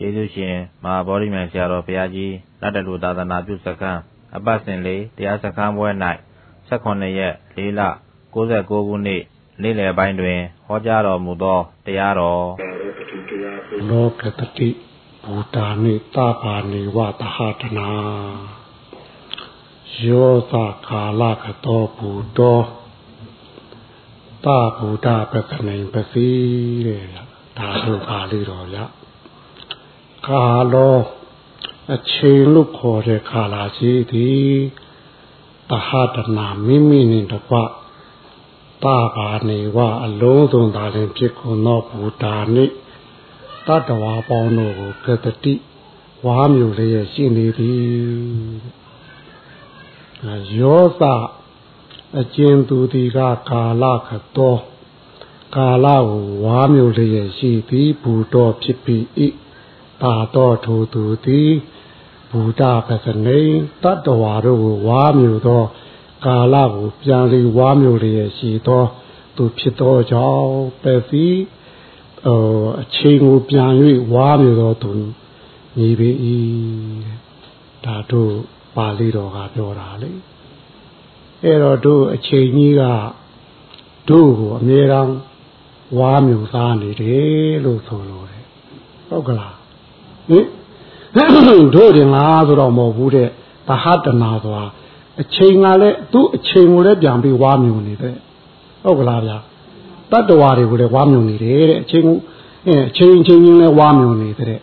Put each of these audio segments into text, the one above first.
ယေရှုရှင်မဟာဗောဓိမြိုင်ဆရာတော်ဘုရားကြီးလက်တလူသာသနာပြုစခန်းအပတ်စဉ်လေးတရားစခန်းပွဲ၌18ရက်4လ69ခုနှစ်နေ့လယ်ပိုင်းတွင်ဟောကြားတော်မူသောတရားတော်လောကတတိဘူတာနိတာပါနိဝတဟတနာယောသကာလကတောဘူတောတာဘူတာပကနိပစီတဲ့ဒါတို့ပါဠိတော်ရ ကာလောအချိန်လို့ခေါ်တဲ့ခါလာရှိသည်တဟတနာမိမိနဲ့တကွတာပါနေဝအလုံးစုံသာလင်ဖြစ်ကုန်သောဘူတာနိတတဝါပေါင်းတို့ကိုကတတိဝါမျိုးလေးရှိနေသည်ယောသအကျဉ်သူဒီကကာလခတောကာလကိုဝါမျိုးလေးရှိသည်ဘူတော်ဖြစ်ပြီး ဤပါတော်ထိုသူသည်ဘူတာပကနေတတ္တဝါတို့ကိုဝါမျိုးသော ကာလကိုပြန်လီဝါမျိုးလေးရှိသော သူဖြစ်သောကြောင့်ပဲပြီးအချိန်ကိုပြန်၍ဝါမျိုးသောသူညီပေ၏ဒါတို့ပါဠိတော်ကပြောတာလေအဲ့တော့တို့အချိန်ကြီးကတို့ကိုအမြဲတမ်းဝါမျိုးသားနေတယ်လို့ဆိုလို့တယ်ဟုတ်ကလား ဟင်တို့တင်လားဆိုတော့မဟုတ်ဘူးတဲ့သဟတနာဆိုတာအချိန်ကလည်းသူ့အချိန်ကိုလည်းပြန်ပြီးဝါမျိုးနေတဲ့ဟုတ်ကလားဗျာတတ္တဝါတွေကိုလည်းဝါမျိုးနေတယ်တဲ့အချိန်ကိုအဲအချိန်ချင်းချင်းလည်းဝါမျိုးနေတဲ့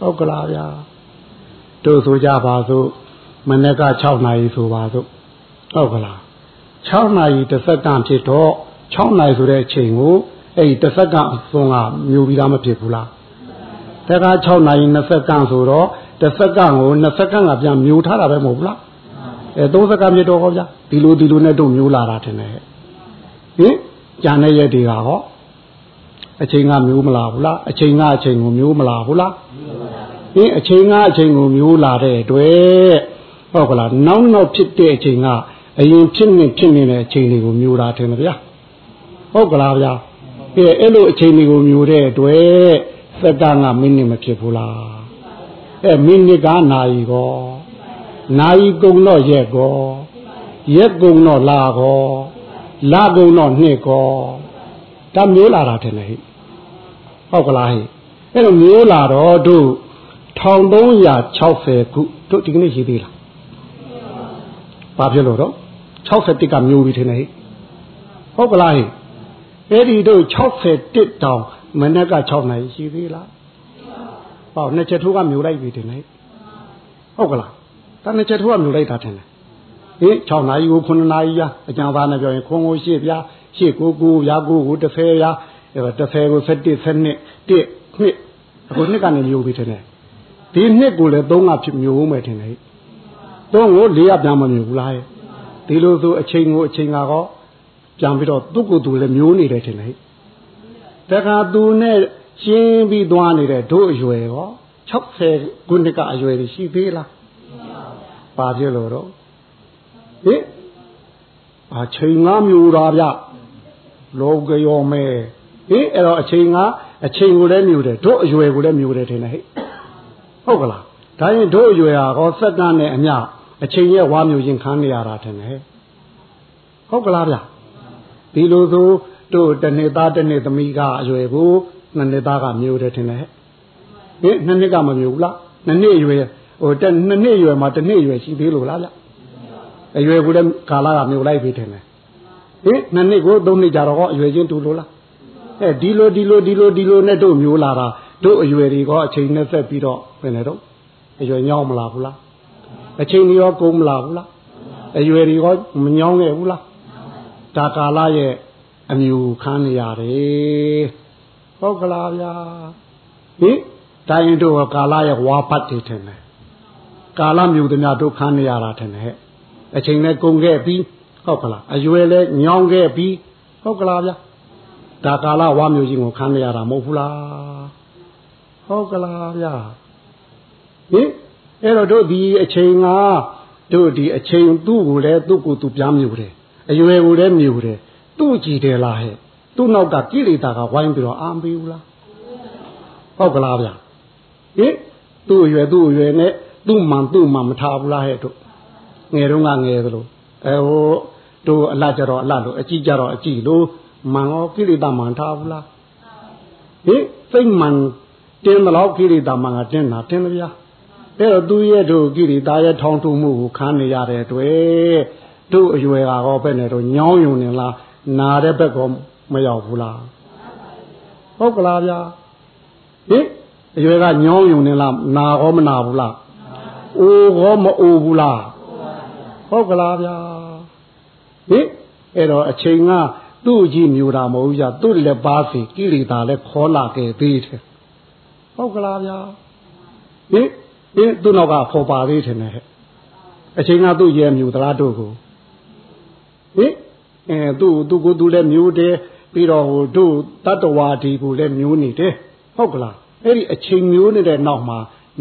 ဟုတ်ကလားဗျာတို့ဆိုကြပါစို့မနေ့က6နာရီဆိုပါစို့ဟုတ်ကလား6နာရီတစ်စက္ကန့်ဖြစ်တော့6နာရီဆိုတဲ့အချိန်ကိုအဲ့ဒီတစ်စက္ကန့်အစွန်းကမျိုးပြီးသားမဖြစ်ဘူးလား တခါ6နာရီ20စက္ကန့်ဆိုတော့တစ်စက္ကန့်ကို20စက္ကန့်ကပြန်မျိုးထားတာပဲမဟုတ်ဘူးလားအဲ3စက္ကန့်ဖြစ်တော့ဟောဗျာဒီလိုဒီလိုနဲ့တို့မျိုးလာတာထင်တယ်ဟင်ကြံတဲ့ရက်တွေကဟောအချိန်ကမျိုးမလာဘူးလားအချိန်ကအချိန်ကိုမျိုးမလာဘူးလားဟင်အချိန်ကအချိန်ကိုမျိုးလာတဲ့အတွက်ဟုတ်ကလားနောက်နောက်ဖြစ်တဲ့အချိန်ကအရင်ဖြစ်နေဖြစ်နေတဲ့အချိန်တွေကိုမျိုးတာထင်တယ်ဗျာဟုတ်ကလားဗျာအဲအဲ့လိုအချိန်တွေကိုမျိုးတဲ့အတွက် စက္ကန့်ကမိနစ်မဖြစ်ဘူးလားအဲမိနစ်ကနာရီကောနာရီကုန်တော့ရက်ကောရက်ကုန်တော့လာကောလာကုန်တော့နှစ်ကောဒါမျိုးလာတာထင်တယ်ဟိဟုတ်ကလားဟိအဲ့လိုမျိုးလာတော့တို့1360ခုတို့ဒီကနေ့ရှိသေးလားဘာဖြစ်လို့တော့61ကမျိုးပြီးထင်တယ်ဟိဟုတ်ကလားဟိအဲ့ဒီတို့61တောင် မနေ့က6နိုင်ရှိသေးလားဟောနှစ်ချက်ထိုးကမျိုးလိုက်ပြီတင်လေဟုတ်ကလားတနှစ်ချက်ထိုးကမျိုးလိုက်တာတင်လေဟင်6နာရီကို9နာရီရအကြံသားနဲ့ပြောရင်ခွန်ကိုရှေ့ပြားရှေ့ကိုကိုရာကိုကို30ရာ30ကို7 7နှစ်1နှစ်အခုနှစ်ကနေမျိုးပြီတင်လေဒီနှစ်ကိုလည်း3ကဖြစ်မျိုးဦးမယ်တင်လေ3ကို4ကပြန်မမျိုးဘူးလားဒီလိုဆိုအချိန်ကိုအချိန်ကောပြန်ပြီးတော့သူ့ကိုယ်သူလည်းမျိုးနေတယ်တင်လေ တခါသူနဲ့ရှင်းပြီးသွားနေတဲ့တို့အရွယ်ရော60ခုနှစ်ကအရွယ်ရှိသေးလားပါပြလို့တော့ဟင်အချိန်ငါမျိုးတာဗျလောကရောမဲဟင်အဲ့တော့အချိန်ကအချိန်ကိုလည်းမျိုးတယ်တို့အရွယ်ကိုလည်းမျိုးတယ်ထင်တယ်ဟဲ့ဟုတ်ကလားဒါရင်တို့အရွယ်ဟာဟောစက္ကန့်နဲ့အမျှအချိန်ရဲ့ဝါမျိုးရင်ခံနေရတာထင်တယ်ဟုတ်ကလားဗျဒီလိုဆို တို့တနှစ်သားတနှစ်သမီးကအရွယ်ကိုနှစ်နှစ်သားကမျိုးတယ်ထင်တယ်ဟဲ့နှစ်နှစ်ကမမျိုးဘူးလားနှစ်နှစ်အရွယ်ဟိုတနှစ်နှစ်အရွယ်မှာတစ်နှစ်အရွယ်ရှိသေးလို့လားဗျအရွယ်ကိုလည်းကာလကမျိုးလိုက်ပြီထင်တယ်ဟင်နှစ်နှစ်ကိုသုံးနှစ်ကြတော့အရွယ်ချင်းတူလို့လားအဲဒီလိုဒီလိုဒီလိုဒီလိုနဲ့တို့မျိုးလာတာတို့အရွယ်တွေကအချိန်နဲ့ဆက်ပြီးတော့ဘယ်နဲ့တော့အရွယ်ညောင်းမလားဘူးလားအချိန်တွေရောကုန်မလားဘူးလားအရွယ်တွေရောမညောင်းခဲ့ဘူးလားဒါကာလရဲ့ အမျိုးခန်းနေရတယ်ဟုတ်ကလားဗျာဟင်တိုင်းတို့ကာလရဲ့ဝါပတ်တွေထင်တယ်ကာလမျိုးတွေများတို့ခန်းနေရတာထင်တယ်ဟဲ့အချိန်နဲ့ကုန်ခဲ့ပြီးဟုတ်ကလားအရွယ်လဲညောင်းခဲ့ပြီးဟုတ်ကလားဗျာဒါကာလဝါမျိုးကြီးကိုခန်းနေရတာမဟုတ်ဘူးလားဟုတ်ကလားဗျာဟင်အဲ့တော့တို့ဒီအချိန်ကတို့ဒီအချိန်သူ့ကိုလည်းသူ့ကိုသူပြားမျိုးတယ်အရွယ်ကိုလည်းမျိုးတယ် သူ့ကြည့်တယ်လားဟဲ့သူ့နောက်ကကိလေသာကဝိုင်းပြီးတော့အာမပေးဘူးလားဟုတ်ကလားဗျဟဟင်သူ့အရွယ်သူ့အရွယ်နဲ့သူ့မှန်သူ့မှန်မထားဘူးလားဟဲ့တို့ငယ်တော့ကငယ်သလိုအဲဟိုတို့အလှကြတော့အလှလို့အကြည့်ကြတော့အကြည့်လို့မှန်ရောကိလေသာမှန်ထားဘူးလားဟင်စိတ်မှန်တင်းမလို့ကိလေသာမှန်ကတင်းတာတင်းတယ်ဗျာအဲ့တော့သူရဲ့တို့ကိလေသာရဲ့ထောင်ထုမှုကိုခံနေရတဲ့တွေ့တို့အရွယ်ကတော့ပဲနဲ့တော့ညောင်းယုံနေလား နာတဲ့ဘက်ကမရောက်ဘူးလားဟုတ်ကလားဗျာဟင်အရွယ်ကညောင်းယုံနေလားနာရောမနာဘူးလားအိုးရောမအိုးဘူးလားဟုတ်ကလားဗျာဟင်အဲ့တော့အချိန်ကသူ့ကြည့်မျိုးတာမဟုတ်ကြသူ့လက်ပါစီကိလေသာလည်းခေါ်လာခဲ့သေးတယ်ဟုတ်ကလားဗျာဟင်ဟင်သူ့နောက်ကခေါ်ပါသေးတယ်နဲ့အချိန်ကသူ့ရဲ့မျိုးသလားတို့ကိုဟင် အဲသူ့သူ့ကိုသူလည်းမျိုးတယ်ပြီးတော့ဟိုတို့တတ္တဝါဒီကိုလည်းမျိုးနေတယ်ဟုတ်ကလားအဲ့ဒီအချိန်မျိုးနေတဲ့နောက်မှာ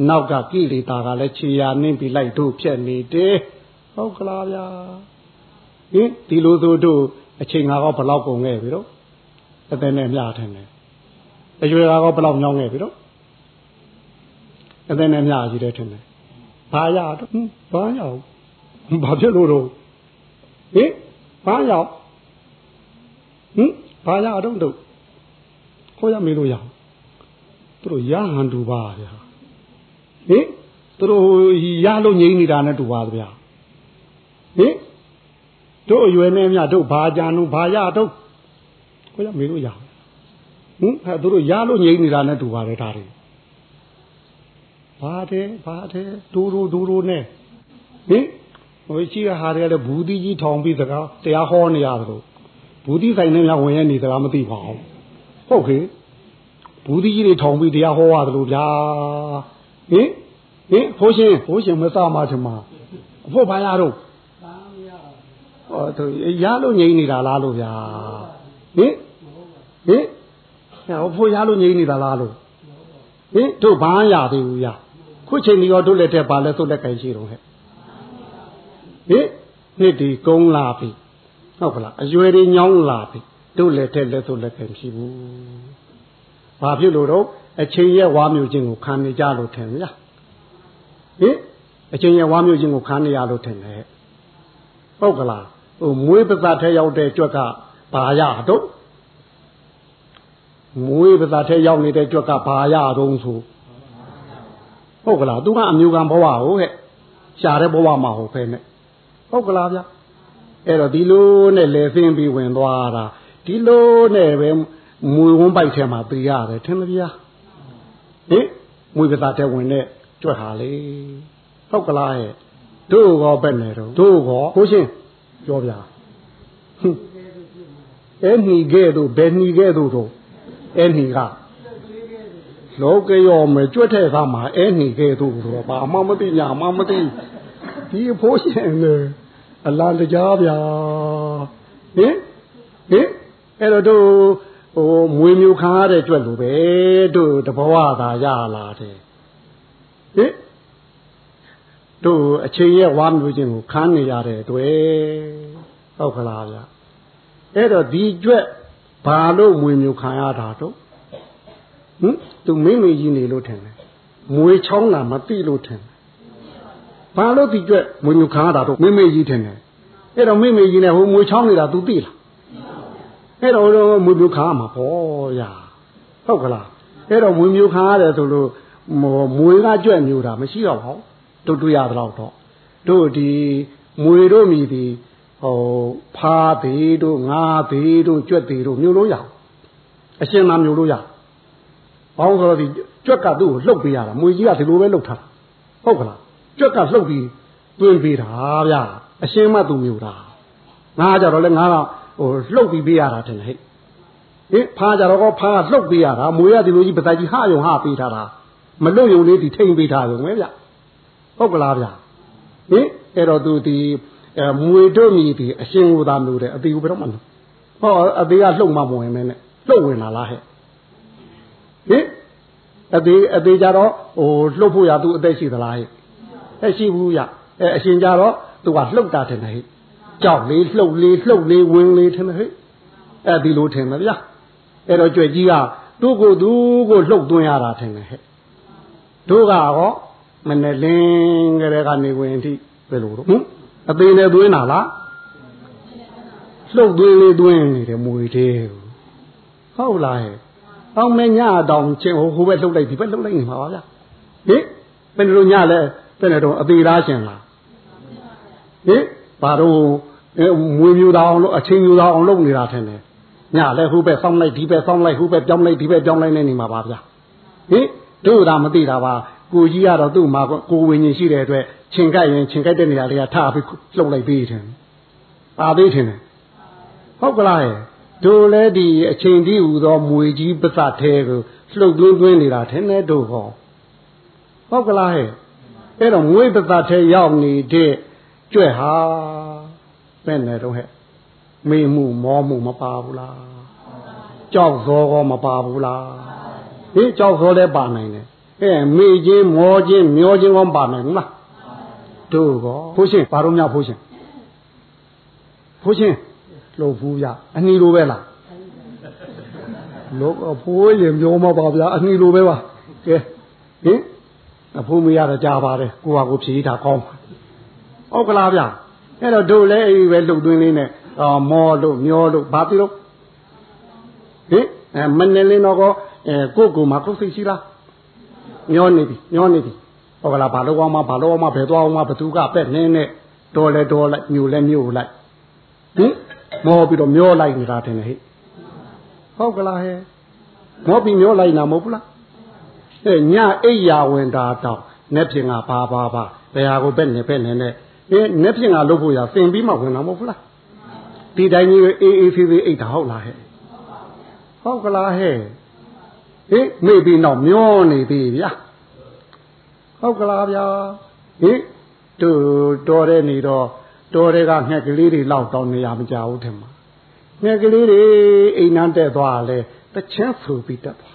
နောက်ကကိလေသာကလည်းခြေရာနှင်းပြီးလိုက်တို့ဖြတ်နေတယ်ဟုတ်ကလားဗျာဟင်ဒီလိုဆိုတို့အချိန်ကတော့ဘလောက်ကုန်ခဲ့ပြီတော့အသက်နဲ့မျှထင်တယ်အရွယ်ကတော့ဘလောက်ညောင်းခဲ့ပြီတော့အသက်နဲ့မျှကြီးတယ်ထင်တယ်ဘာရတော့ဘာရအောင်ဘာဖြစ်လို့တော့ဟင် ဘာရအောင်ဟင်ဘာရတော့တို့ခေါ်ရမေးလို့ရအောင်သူတို့ရဟန်တူပါဗျာဟင်သူတို့ရလို့ငြိမ့်နေတာနဲ့တူပါဗျာဟင်တို့အရွယ်နဲ့မြတို့ဘာကြံလို့ဘာရတော့ခေါ်ရမေးလို့ရအောင်ဟင်အဲသူတို့ရလို့ငြိမ့်နေတာနဲ့တူပါတယ်ဒါတွေဘာတဲ့ဘာတဲ့ဒူဒူဒူဒူနဲ့ဟင် ဟိုရှိရဟာတွေကလည်းဘူးတိကြီးထောင်ပြီးစကားတရားဟောနေရတယ်လို့ဘူးတိဆိုင်နဲ့များဝင်ရနေစကားမသိပါဘူးဟုတ်ကေဘူးတိကြီးတွေထောင်ပြီးတရားဟောရတယ်လို့ဗျာဟင်ဟင်ဖိုးရှင်ဖိုးရှင်မစမှချင်မှာအဖို့ဘာရတော့ဟောသူရလို့ငြိမ့်နေတာလားလို့ဗျာဟင်ဟင်ဟောဖို့ရလို့ငြိမ့်နေတာလားလို့ဟင်တို့ဘာရသေးဘူးရခုချိန်ဒီရောတို့လက်ထက်ပါလဲသုတ်လက်ကင်ရှိတော့ဟဲ့ ဟင်နှစ်ဒီကုန်းလာပြီဟုတ်ကလားအရွယ်တွေညောင်းလာပြီတို့လက်ထက်လက်သုတ်လက်ကင်ရှိဘူးဘာဖြစ်လို့တော့အချိန်ရဲ့ဝါမျိုးချင်းကိုခံနေကြလို့ထင်လားဟင်အချိန်ရဲ့ဝါမျိုးချင်းကိုခံနေရလို့ထင်တယ်ဟုတ်ကလားဟိုမွေးပစာထဲရောက်တဲ့ကြွက်ကဘာရတော့မွေးပစာထဲရောက်နေတဲ့ကြွက်ကဘာရတော့ဆိုဟုတ်ကလားသူကအမျိုးကံဘဝဟုတ်ဟဲ့ရှားတဲ့ဘဝမှာဟုတ်ဖဲနဲ့ ဟုတ်ကလားဗျအဲ့တော့ဒီလိုနဲ့လေဆင်းပြီးဝင်သွားတာဒီလိုနဲ့ပဲမွေဝန်းပိုက်ထဲမှာပေးရတယ်ထင်မဗျာဟင်မွေကစားတဲ့ဝင်တဲ့ကြွက်ဟာလေဟုတ်ကလားရဲ့တို့ကောပဲ့နေတော့တို့ကောကိုရှင်းပြောပြအဲ့ညီခဲ့တို့ဘယ်ညီခဲ့တို့တော့အဲ့ညီကလောကရောမယ်ကြွက်တဲ့ကမှာအဲ့ညီခဲ့တို့တော့ဘာမှမသိညာမှမသိဒီအဖိုးရှင်လေ အလားတကြားဗျာဟင်ဟင်အဲ့တော့တို့ဟိုမွေမျိုးခံရတဲ့ကြွက်လိုပဲတို့တဘဝသာရလာတယ်ဟင်တို့အချိန်ရဲ့ဝါမျိုးချင်းကိုခန်းနေရတဲ့တွေ့ဟုတ်ခလားဗျအဲ့တော့ဒီကြွက်ဘာလို့မွေမျိုးခံရတာတော့ဟင်သူမိမိကြီးနေလို့ထင်တယ်မွေချောင်းတာမသိလို့ထင်တယ် ဘာလို့ဒီကြွက်မွေမျိုးခံရတာတော့မိမိကြီးထင်တယ်အဲ့တော့မိမိကြီးနဲ့ဟိုမွေချောင်းနေတာ तू သိလားအဲ့တော့မွေမျိုးခံရမှာပေါ့ဗျာဟုတ်ကလားအဲ့တော့မွေမျိုးခံရတယ်ဆိုလို့မွေကကြွက်မျိုးတာမရှိတော့ဘူးတို့တွေ့ရတော့တော့တို့ဒီမွေတို့မြည်ဒီဟိုဖားသေးတို့ငါးသေးတို့ကြွက်သေးတို့မျိုးလို့ရအရှင်သာမျိုးလို့ရဘာလို့ဆိုတော့ဒီကြွက်ကသူ့ကိုလှုပ်ပေးရတာမွေကြီးကဒီလိုပဲလှုပ်ထားဟုတ်ကလား ကြွက်ကလှုပ်ပြီးတွင်းပေးတာဗျာအရှင်မသူမျိုးတာငါကြတော့လဲငါကဟိုလှုပ်ပြီးပေးရတာတင်ဟဲ့ဟင်ဖားကြတော့ကောဖားလှုပ်ပေးရတာမွေကဒီလိုကြီးပတိုင်ကြီးဟယုံဟပေးထားတာမလွတ်ယုံလေးဒီထိန်ပေးထားရုံပဲဗျဟုတ်ကလားဗျဟင်အဲ့တော့သူဒီအဲမွေတို့မြည်ဒီအရှင်ကိုသာလို့တယ်အသေးကိုဘယ်တော့မှဟောအသေးကလှုပ်မှမဝင်မဲနဲ့လှုပ်ဝင်လာလားဟဲ့ဟင်အသေးအသေးကြတော့ဟိုလှုပ်ဖို့ရသူအသက်ရှိသလားဟဲ့ အဲရှိဘူးရအဲအရှင်ကြတော့သူကလှုပ်တာတယ်ဟဲ့ကြောက်လေးလှုပ်လေးလှုပ်လေးဝင်လေးထင်တယ်ဟဲ့အဲဒီလိုထင်တယ်ဗျာအဲ့တော့ကြွယ်ကြီးကသူ့ကိုသူ့ကိုလှုပ်သွင်းရတာထင်တယ်ဟဲ့ဟတို့ကရောမနဲ့လင်းကြတဲ့ကနေဝင်အထိဘယ်လိုတော့ဟင်အသေးနဲ့သွင်းတာလားလှုပ်သွင်းလေးသွင်းနေတယ်မွေသေးဟုတ်လားဟဲ့အောင်မညတောင်ချင်းဟိုဟိုဘက်လှုပ်လိုက်ဒီဘက်လှုပ်လိုက်နေမှာပါဗျာဟင်ဘယ်လိုညလဲ ဘယ်နဲ့တော့အသေးသားရှင်လားဟင်ဘာတော့မွေမျိုးသားအောင်လို့အချင်းမျိုးသားအောင်လုပ်နေတာထင်တယ်ညလဲဟိုဘက်ဆောင်းလိုက်ဒီဘက်ဆောင်းလိုက်ဟိုဘက်ပြောင်းလိုက်ဒီဘက်ပြောင်းလိုက်နေမှာပါဗျာဟင်တို့ဒါမသိတာပါကိုကြီးကတော့သူ့မှာကိုဝิญဉ်ရှိတဲ့အတွက်ခြင်ကြိုက်ရင်ခြင်ကြိုက်တဲ့နေရာလေးကထားပြီးလှုပ်လိုက်ပြီးတယ်ပါသေးတယ်ဟုတ်ကလားရဲ့တို့လည်းဒီအချိန်ကြီးဟူသောမွေကြီးပစသေးကိုလှုပ်သွင်းသွင်းနေတာထင်တယ်တို့ဟောဟုတ်ကလားဟဲ့ အဲ့တော့မွေပစသေးရောက်နေတဲ့ကြွက်ဟာပဲ့နေတော့ဟဲ့မေးမှုမောမှုမပါဘူးလားကြောက်သောကောမပါဘူးလားဟင်ကြောက်သောလည်းပါနိုင်တယ်အဲမေ့ခြင်းမောခြင်းမျောခြင်းကောပါနိုင်ဘူးလားတို့ကောဖိုးရှင်ဘာလို့များဖိုးရှင်ဖိုးရှင်လှုပ်ဘူးဗျအနှီးလိုပဲလားလို့အဖိုးရင်ပြောမှာပါဗျာအနှီးလိုပဲပါကဲဟင် အဖိုးမရတော့ကြားပါတယ်ကိုဟာကိုဖြေးတာကောင်းဟုတ်ကလားဗျအဲ့တော့တို့လည်းအေးပဲလှုပ်သွင်းလေးနဲ့အော်မောလို့မျောလို့ဘာပြီးတော့ဟင်အဲမနေလင်းတော့ကောအဲကိုကိုမှာကိုယ်စိတ်ရှိလားမျောနေပြီမျောနေပြီဟုတ်ကလားဘာလို့အောင်မဘာလို့အောင်မဘယ်သွားအောင်မဘသူကပဲ့နေနဲ့တော်လဲတော်လိုက်ညိုလဲညိုလိုက်ဟင်မောပြီးတော့မျောလိုက်နေတာတင်လေဟဲ့ဟုတ်ကလားဟဲ့မောပြီးမျောလိုက်နာမဟုတ်ဘူးလားအဲ ညအိယာဝင်တာတော့နဲ့ပြင်ကဘာဘာဘာဘယ်ဟာကိုပဲ့နေပဲ့နေနဲ့အဲနဲ့ပြင်ကလုပ်ဖို့ရသင်ပြီးမှဝင်တာမဟုတ်ဘူးလားဒီတိုင်းကြီးအေးအေးဖေးဖေးအိတ်တာဟုတ်လားဟဲ့ဟုတ်ကလားဟဲ့ဟေးမေ့ပြီးတော့မျောနေပြီဗျာဟုတ်ကလားဗျာဟေးတို့တော်တဲ့နေတော့တော်တဲ့ကငှက်ကလေးတွေလောက်တောင်းနေရမကြဘူးထင်မှာငှက်ကလေးတွေအိမ်နန်းတက်သွားလဲတချင်းဆူပြီးတက်သွား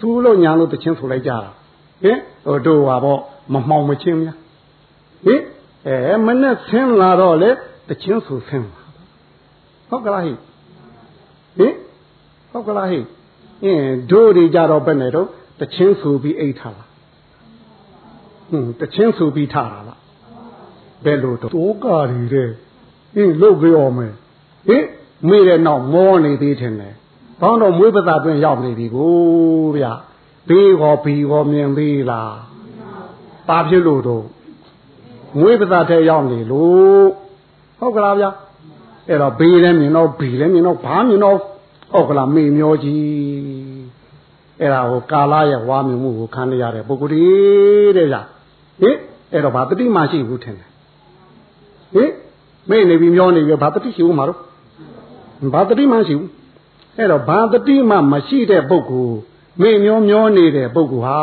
သူ့လို့ညာလို့တချင်းဆူလိုက်ကြတာဟင်ဟိုတို့ဟာပေါ့မမှောင်မချင်းများဟင်အဲမနဲ့ဆင်းလာတော့လေတချင်းဆူဆင်းလာဟုတ်ကလားဟိဟင်ဟုတ်ကလားဟိအင်းတို့တွေကြတော့ဘယ်နဲ့တော့တချင်းဆူပြီးအိတ်ထားလားဟွန်းတချင်းဆူပြီးထားတာလားဘယ်လိုတော့တိုးကာတွေတဲ့အင်းလုတ်ကြောမယ်ဟင်မေ့တဲ့နောက်မောနေသေးတယ် နဲ့ဘောင်းတော့မွေးပသာတွင်ရောက်နေပြီကိုဗျဘေးဟောဘီဟောမြင်သေးလားပါဖြစ်လို့တော့မွေးပသာထဲရောက်နေလို့ဟုတ်ကလားဗျအဲ့တော့ဘေးလည်းမြင်တော့ဘီလည်းမြင်တော့ဘာမြင်တော့ဟုတ်ကလားမေမျောကြီးအဲ့ဒါကိုကာလရဲ့ဝါမြင်မှုကိုခံရတဲ့ပုဂ္ဂိုလ်တွေတဲ့ဗျဟင်အဲ့တော့ဘာတတိမရှိဘူးထင်တယ်ဟင်မေ့နေပြီမျောနေပြီဘာတတိရှိဦးမှာတော့ဘာတတိမရှိဘူး အဲ့တော့ဘာတတိမှမရှိတဲ့ပုဂ္ဂိုလ်မေ့မျောမျောနေတဲ့ပုဂ္ဂိုလ်ဟာ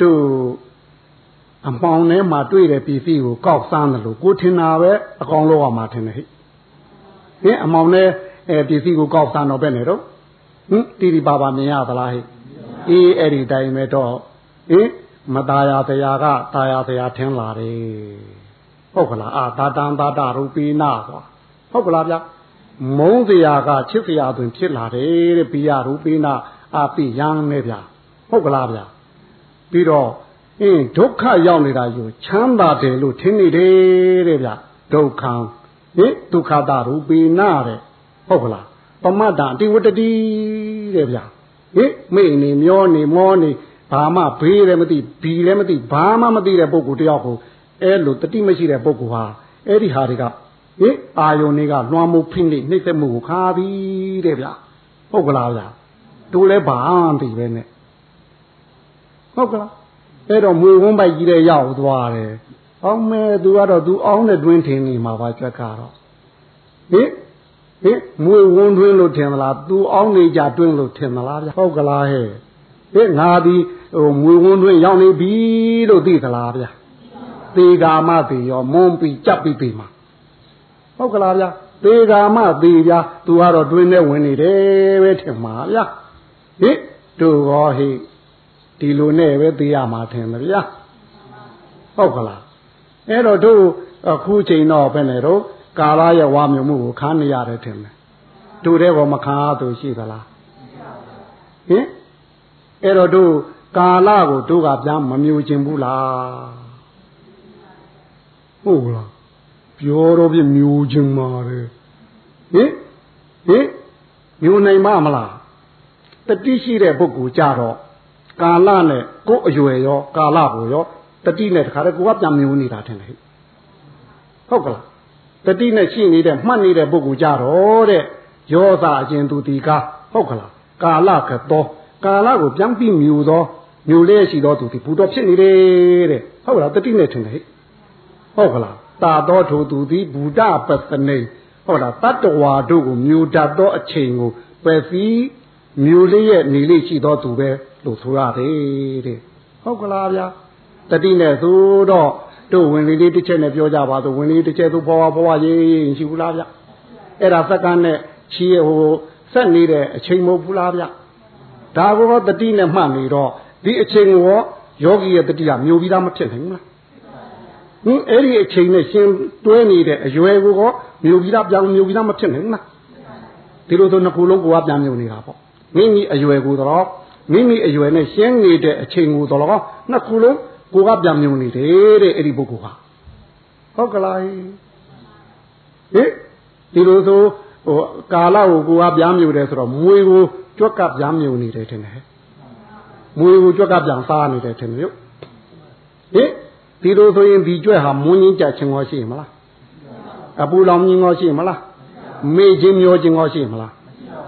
သူအမောင်ထဲမှာတွေ့တဲ့ပစ္စည်းကိုကောက်စမ်းတယ်လို့ကိုထင်တာပဲအကောင်လောက်အောင်မှထင်တယ်ဟိဟင်အမောင်ထဲအဲပစ္စည်းကိုကောက်စမ်းတော့ပဲနေတော့ဟင်တီတီပါပါမြင်ရသလားဟိအေးအဲ့ဒီတိုင်းပဲတော့ဟင်မตาရတရားကตาရတရားထင်းလာတယ်ဟုတ်ကလားအာတာတံတာတရူပိနာဆိုဟုတ်ကလားဗျ မုန်းတရားကချစ်တရားတွင် ဖြစ်လာတယ်တဲ့ပိယရူပိနာအာပိယံနဲ့ဗျဟုတ်ကလားဗျပြီးတော့အင်းဒုက္ခရောက်နေတာယူချမ်းသာတယ်လို့ထင်နေတယ်တဲ့ဗျဒုက္ခံဟင်ဒုက္ခတာရူပိနာတဲ့ဟုတ်ကလားပမတ္တအတိဝတ္တိတဲ့ဗျာဟိမိတ်နေမျောနေမောနေဘာမှဘေးလည်းမသိဘီလည်းမသိဘာမှမသိတဲ့ပုဂ္ဂိုလ်တယောက်ကိုအဲလိုတတိမရှိတဲ့ပုဂ္ဂိုလ်ဟာအဲ့ဒီဟာတွေက ဟိအာယုန်တွေကလွှမ်းမိုးဖိနှိပ်နှိပ်သက်မှုကိုခါပြီးတဲ့ဗျာဟုတ်ကလားဗျာတို့လည်းဘာမှမသိပဲနဲ့ဟုတ်ကလားအဲ့တော့မွေဝန်းပိုက်ကြီးတဲ့ရောက်သွားတယ်အောင်မဲသူကတော့သူအောင်းတဲ့တွင်းထင်းနေမှာပါကြက်ကတော့ဟိဟင်မွေဝန်းတွင်းလို့ထင်သလားသူအောင်းနေကြတွင်းလို့ထင်သလားဗျဟုတ်ကလားဟဲ့ဟင်ငါဒီဟိုမွေဝန်းတွင်းရောက်နေပြီလို့သိသလားဗျသေကာမသေရောမွန်းပြီးကြပ်ပြီးပြီမှာ ဟုတ်ကလားဗျသေကာမသေဗျာသူကတော့တွင်းနဲ့ဝင်နေတယ်ပဲထင်မှာဗျဟင်တို့ရောဟိဒီလိုနဲ့ပဲသိရမှာထင်တယ်ဗျာဟုတ်ကလားအဲ့တော့တို့အခုချိန်တော့ဘယ်နဲ့တော့ကာလရဲ့ဝါမြုံမှုကိုခံနေရတယ်ထင်တယ်တို့တဲ့ဘောမခံရသူရှိသလားဟင်အဲ့တော့တို့ကာလကိုတို့ကပြန်မမြူခြင်းဘူးလားဟုတ်လား ပြောတော့ပြမြူခြင်းမာတယ်ဟင်ဟင်မြူနိုင်မမလားတတိရှိတဲ့ပုဂ္ဂိုလ်ကြတော့ကာလနဲ့ကိုယ်အရွယ်ရော ကာလကိုရောတတိနဲ့တခါတည်းကိုကပြန်မြူနေတာထင်တယ်ဟုတ်ကလားတတိနဲ့ရှိနေတဲ့မှတ်နေတဲ့ပုဂ္ဂိုလ်ကြတော့တဲ့ရောသာအကျဉ်သူတီကားဟုတ်ကလားကာလကတော့ကာလကိုပြန်ပြီးမြူသောမြူလေးရှိသောသူဒီဘူတော်ဖြစ်နေတယ်တဲ့ဟုတ်လားတတိနဲ့ထင်တယ်ဟုတ်ကလား တာတော်ထိုသူသည်ဘူဒပသနေဟုတ်လားတတ္တဝါတို့ကိုမြူတတ်သောအချိန်ကိုပယ်စီမြူလေးရဲ့နေလေးရှိသောသူပဲလို့ဆိုရတယ်တဲ့ဟုတ်ကလားဗျာတတိနဲ့သို့တော့တို့ဝင်လေးလေးတစ်ချက်နဲ့ပြောကြပါဆိုဝင်လေးတစ်ချက်သို့ဘဝဘဝရေးရှိဘူးလားဗျအဲ့ဒါစက္ကန့်နဲ့ချီဟိုဆက်နေတဲ့အချိန်မဟုတ်ဘူးလားဗျဒါကောတတိနဲ့မှတ်နေတော့ဒီအချိန်ကိုယောဂီရဲ့တတိကမျိုးပြီးသားမဖြစ်နိုင်ဘူးလား ဟင်အဲ့ဒီအချိန်နဲ့ရှင်တွဲနေတဲ့အရွယ်ကိုကောမျိုးပြီးသားပြောင်းမျိုးပြီးသားမဖြစ်နိုင်ဘူးလားဒီလိုဆိုနှစ်ခုလုံးကိုကပြန်မျိုးနေတာပေါ့မိမိအရွယ်ကိုတော့မိမိအရွယ်နဲ့ရှင်းနေတဲ့အချိန်ကိုတော့နှစ်ခုလုံးကိုကပြန်မျိုးနေတယ်တဲ့အဲ့ဒီပုဂ္ဂိုလ်ဟာဟုတ်ကလားဟင်ဒီလိုဆိုဟိုကာလကိုကိုကပြန်မျိုးတယ်ဆိုတော့မွေကိုကြွက်ကပြန်မျိုးနေတယ်ထင်တယ်မွေကိုကြွက်ကပြန်စားနေတယ်ထင်တယ်ဟင် ဒီလိုဆိုရင်ဒီကြွက်ဟာမွန်းကြီးကြချင်းရောရှိမလားအပူလောင်ကြီးရောရှိမလားမေ့ချင်းမျောချင်းရောရှိမလား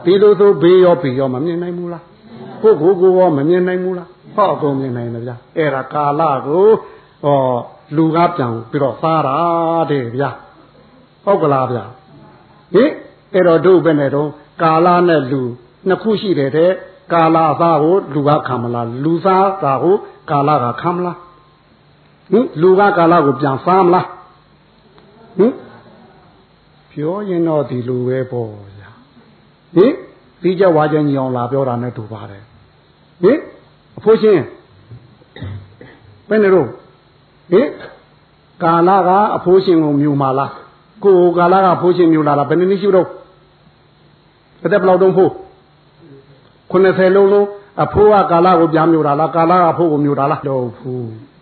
ဒီလိုဆိုဘေးရောဘေးရောမမြင်နိုင်ဘူးလားကိုကိုကိုရောမမြင်နိုင်ဘူးလားဟောအကုန်မြင်နိုင်တယ်ဗျာအဲ့ဒါကာလကိုဟောလူကပြန်ပြီးတော့စားတာတဲ့ဗျာဟုတ်ကလားဗျာဟင်အဲ့တော့တို့ပဲနဲ့တော့ကာလနဲ့လူနှစ်ခုရှိတယ်တဲ့ကာလသားကိုလူကခံမလားလူသားသားကိုကာလကခံမလား ဟင်လူကကာလကိုပြန်စားမလားဟင်ပြောရင်တော့ဒီလိုပဲပေါ့ဗျာဟင်ဒီကြဝါချင်းညီအောင်လာပြောတာနဲ့တူပါတယ်ဟင်အဖိုးချင်းဘယ်နဲ့တော့ဟင်ကာလကအဖိုးရှင်ကိုမြူမာလားကိုကာလကဖိုးရှင်မြူလာတာဘယ်နည်းရှိတော့ဘယ်တက်ဘလောက်တုံးဖို့90လုံးလုံးအဖိုးကကာလကိုပြန်မြူတာလားကာလကအဖိုးကိုမြူတာလားတော့ဘူး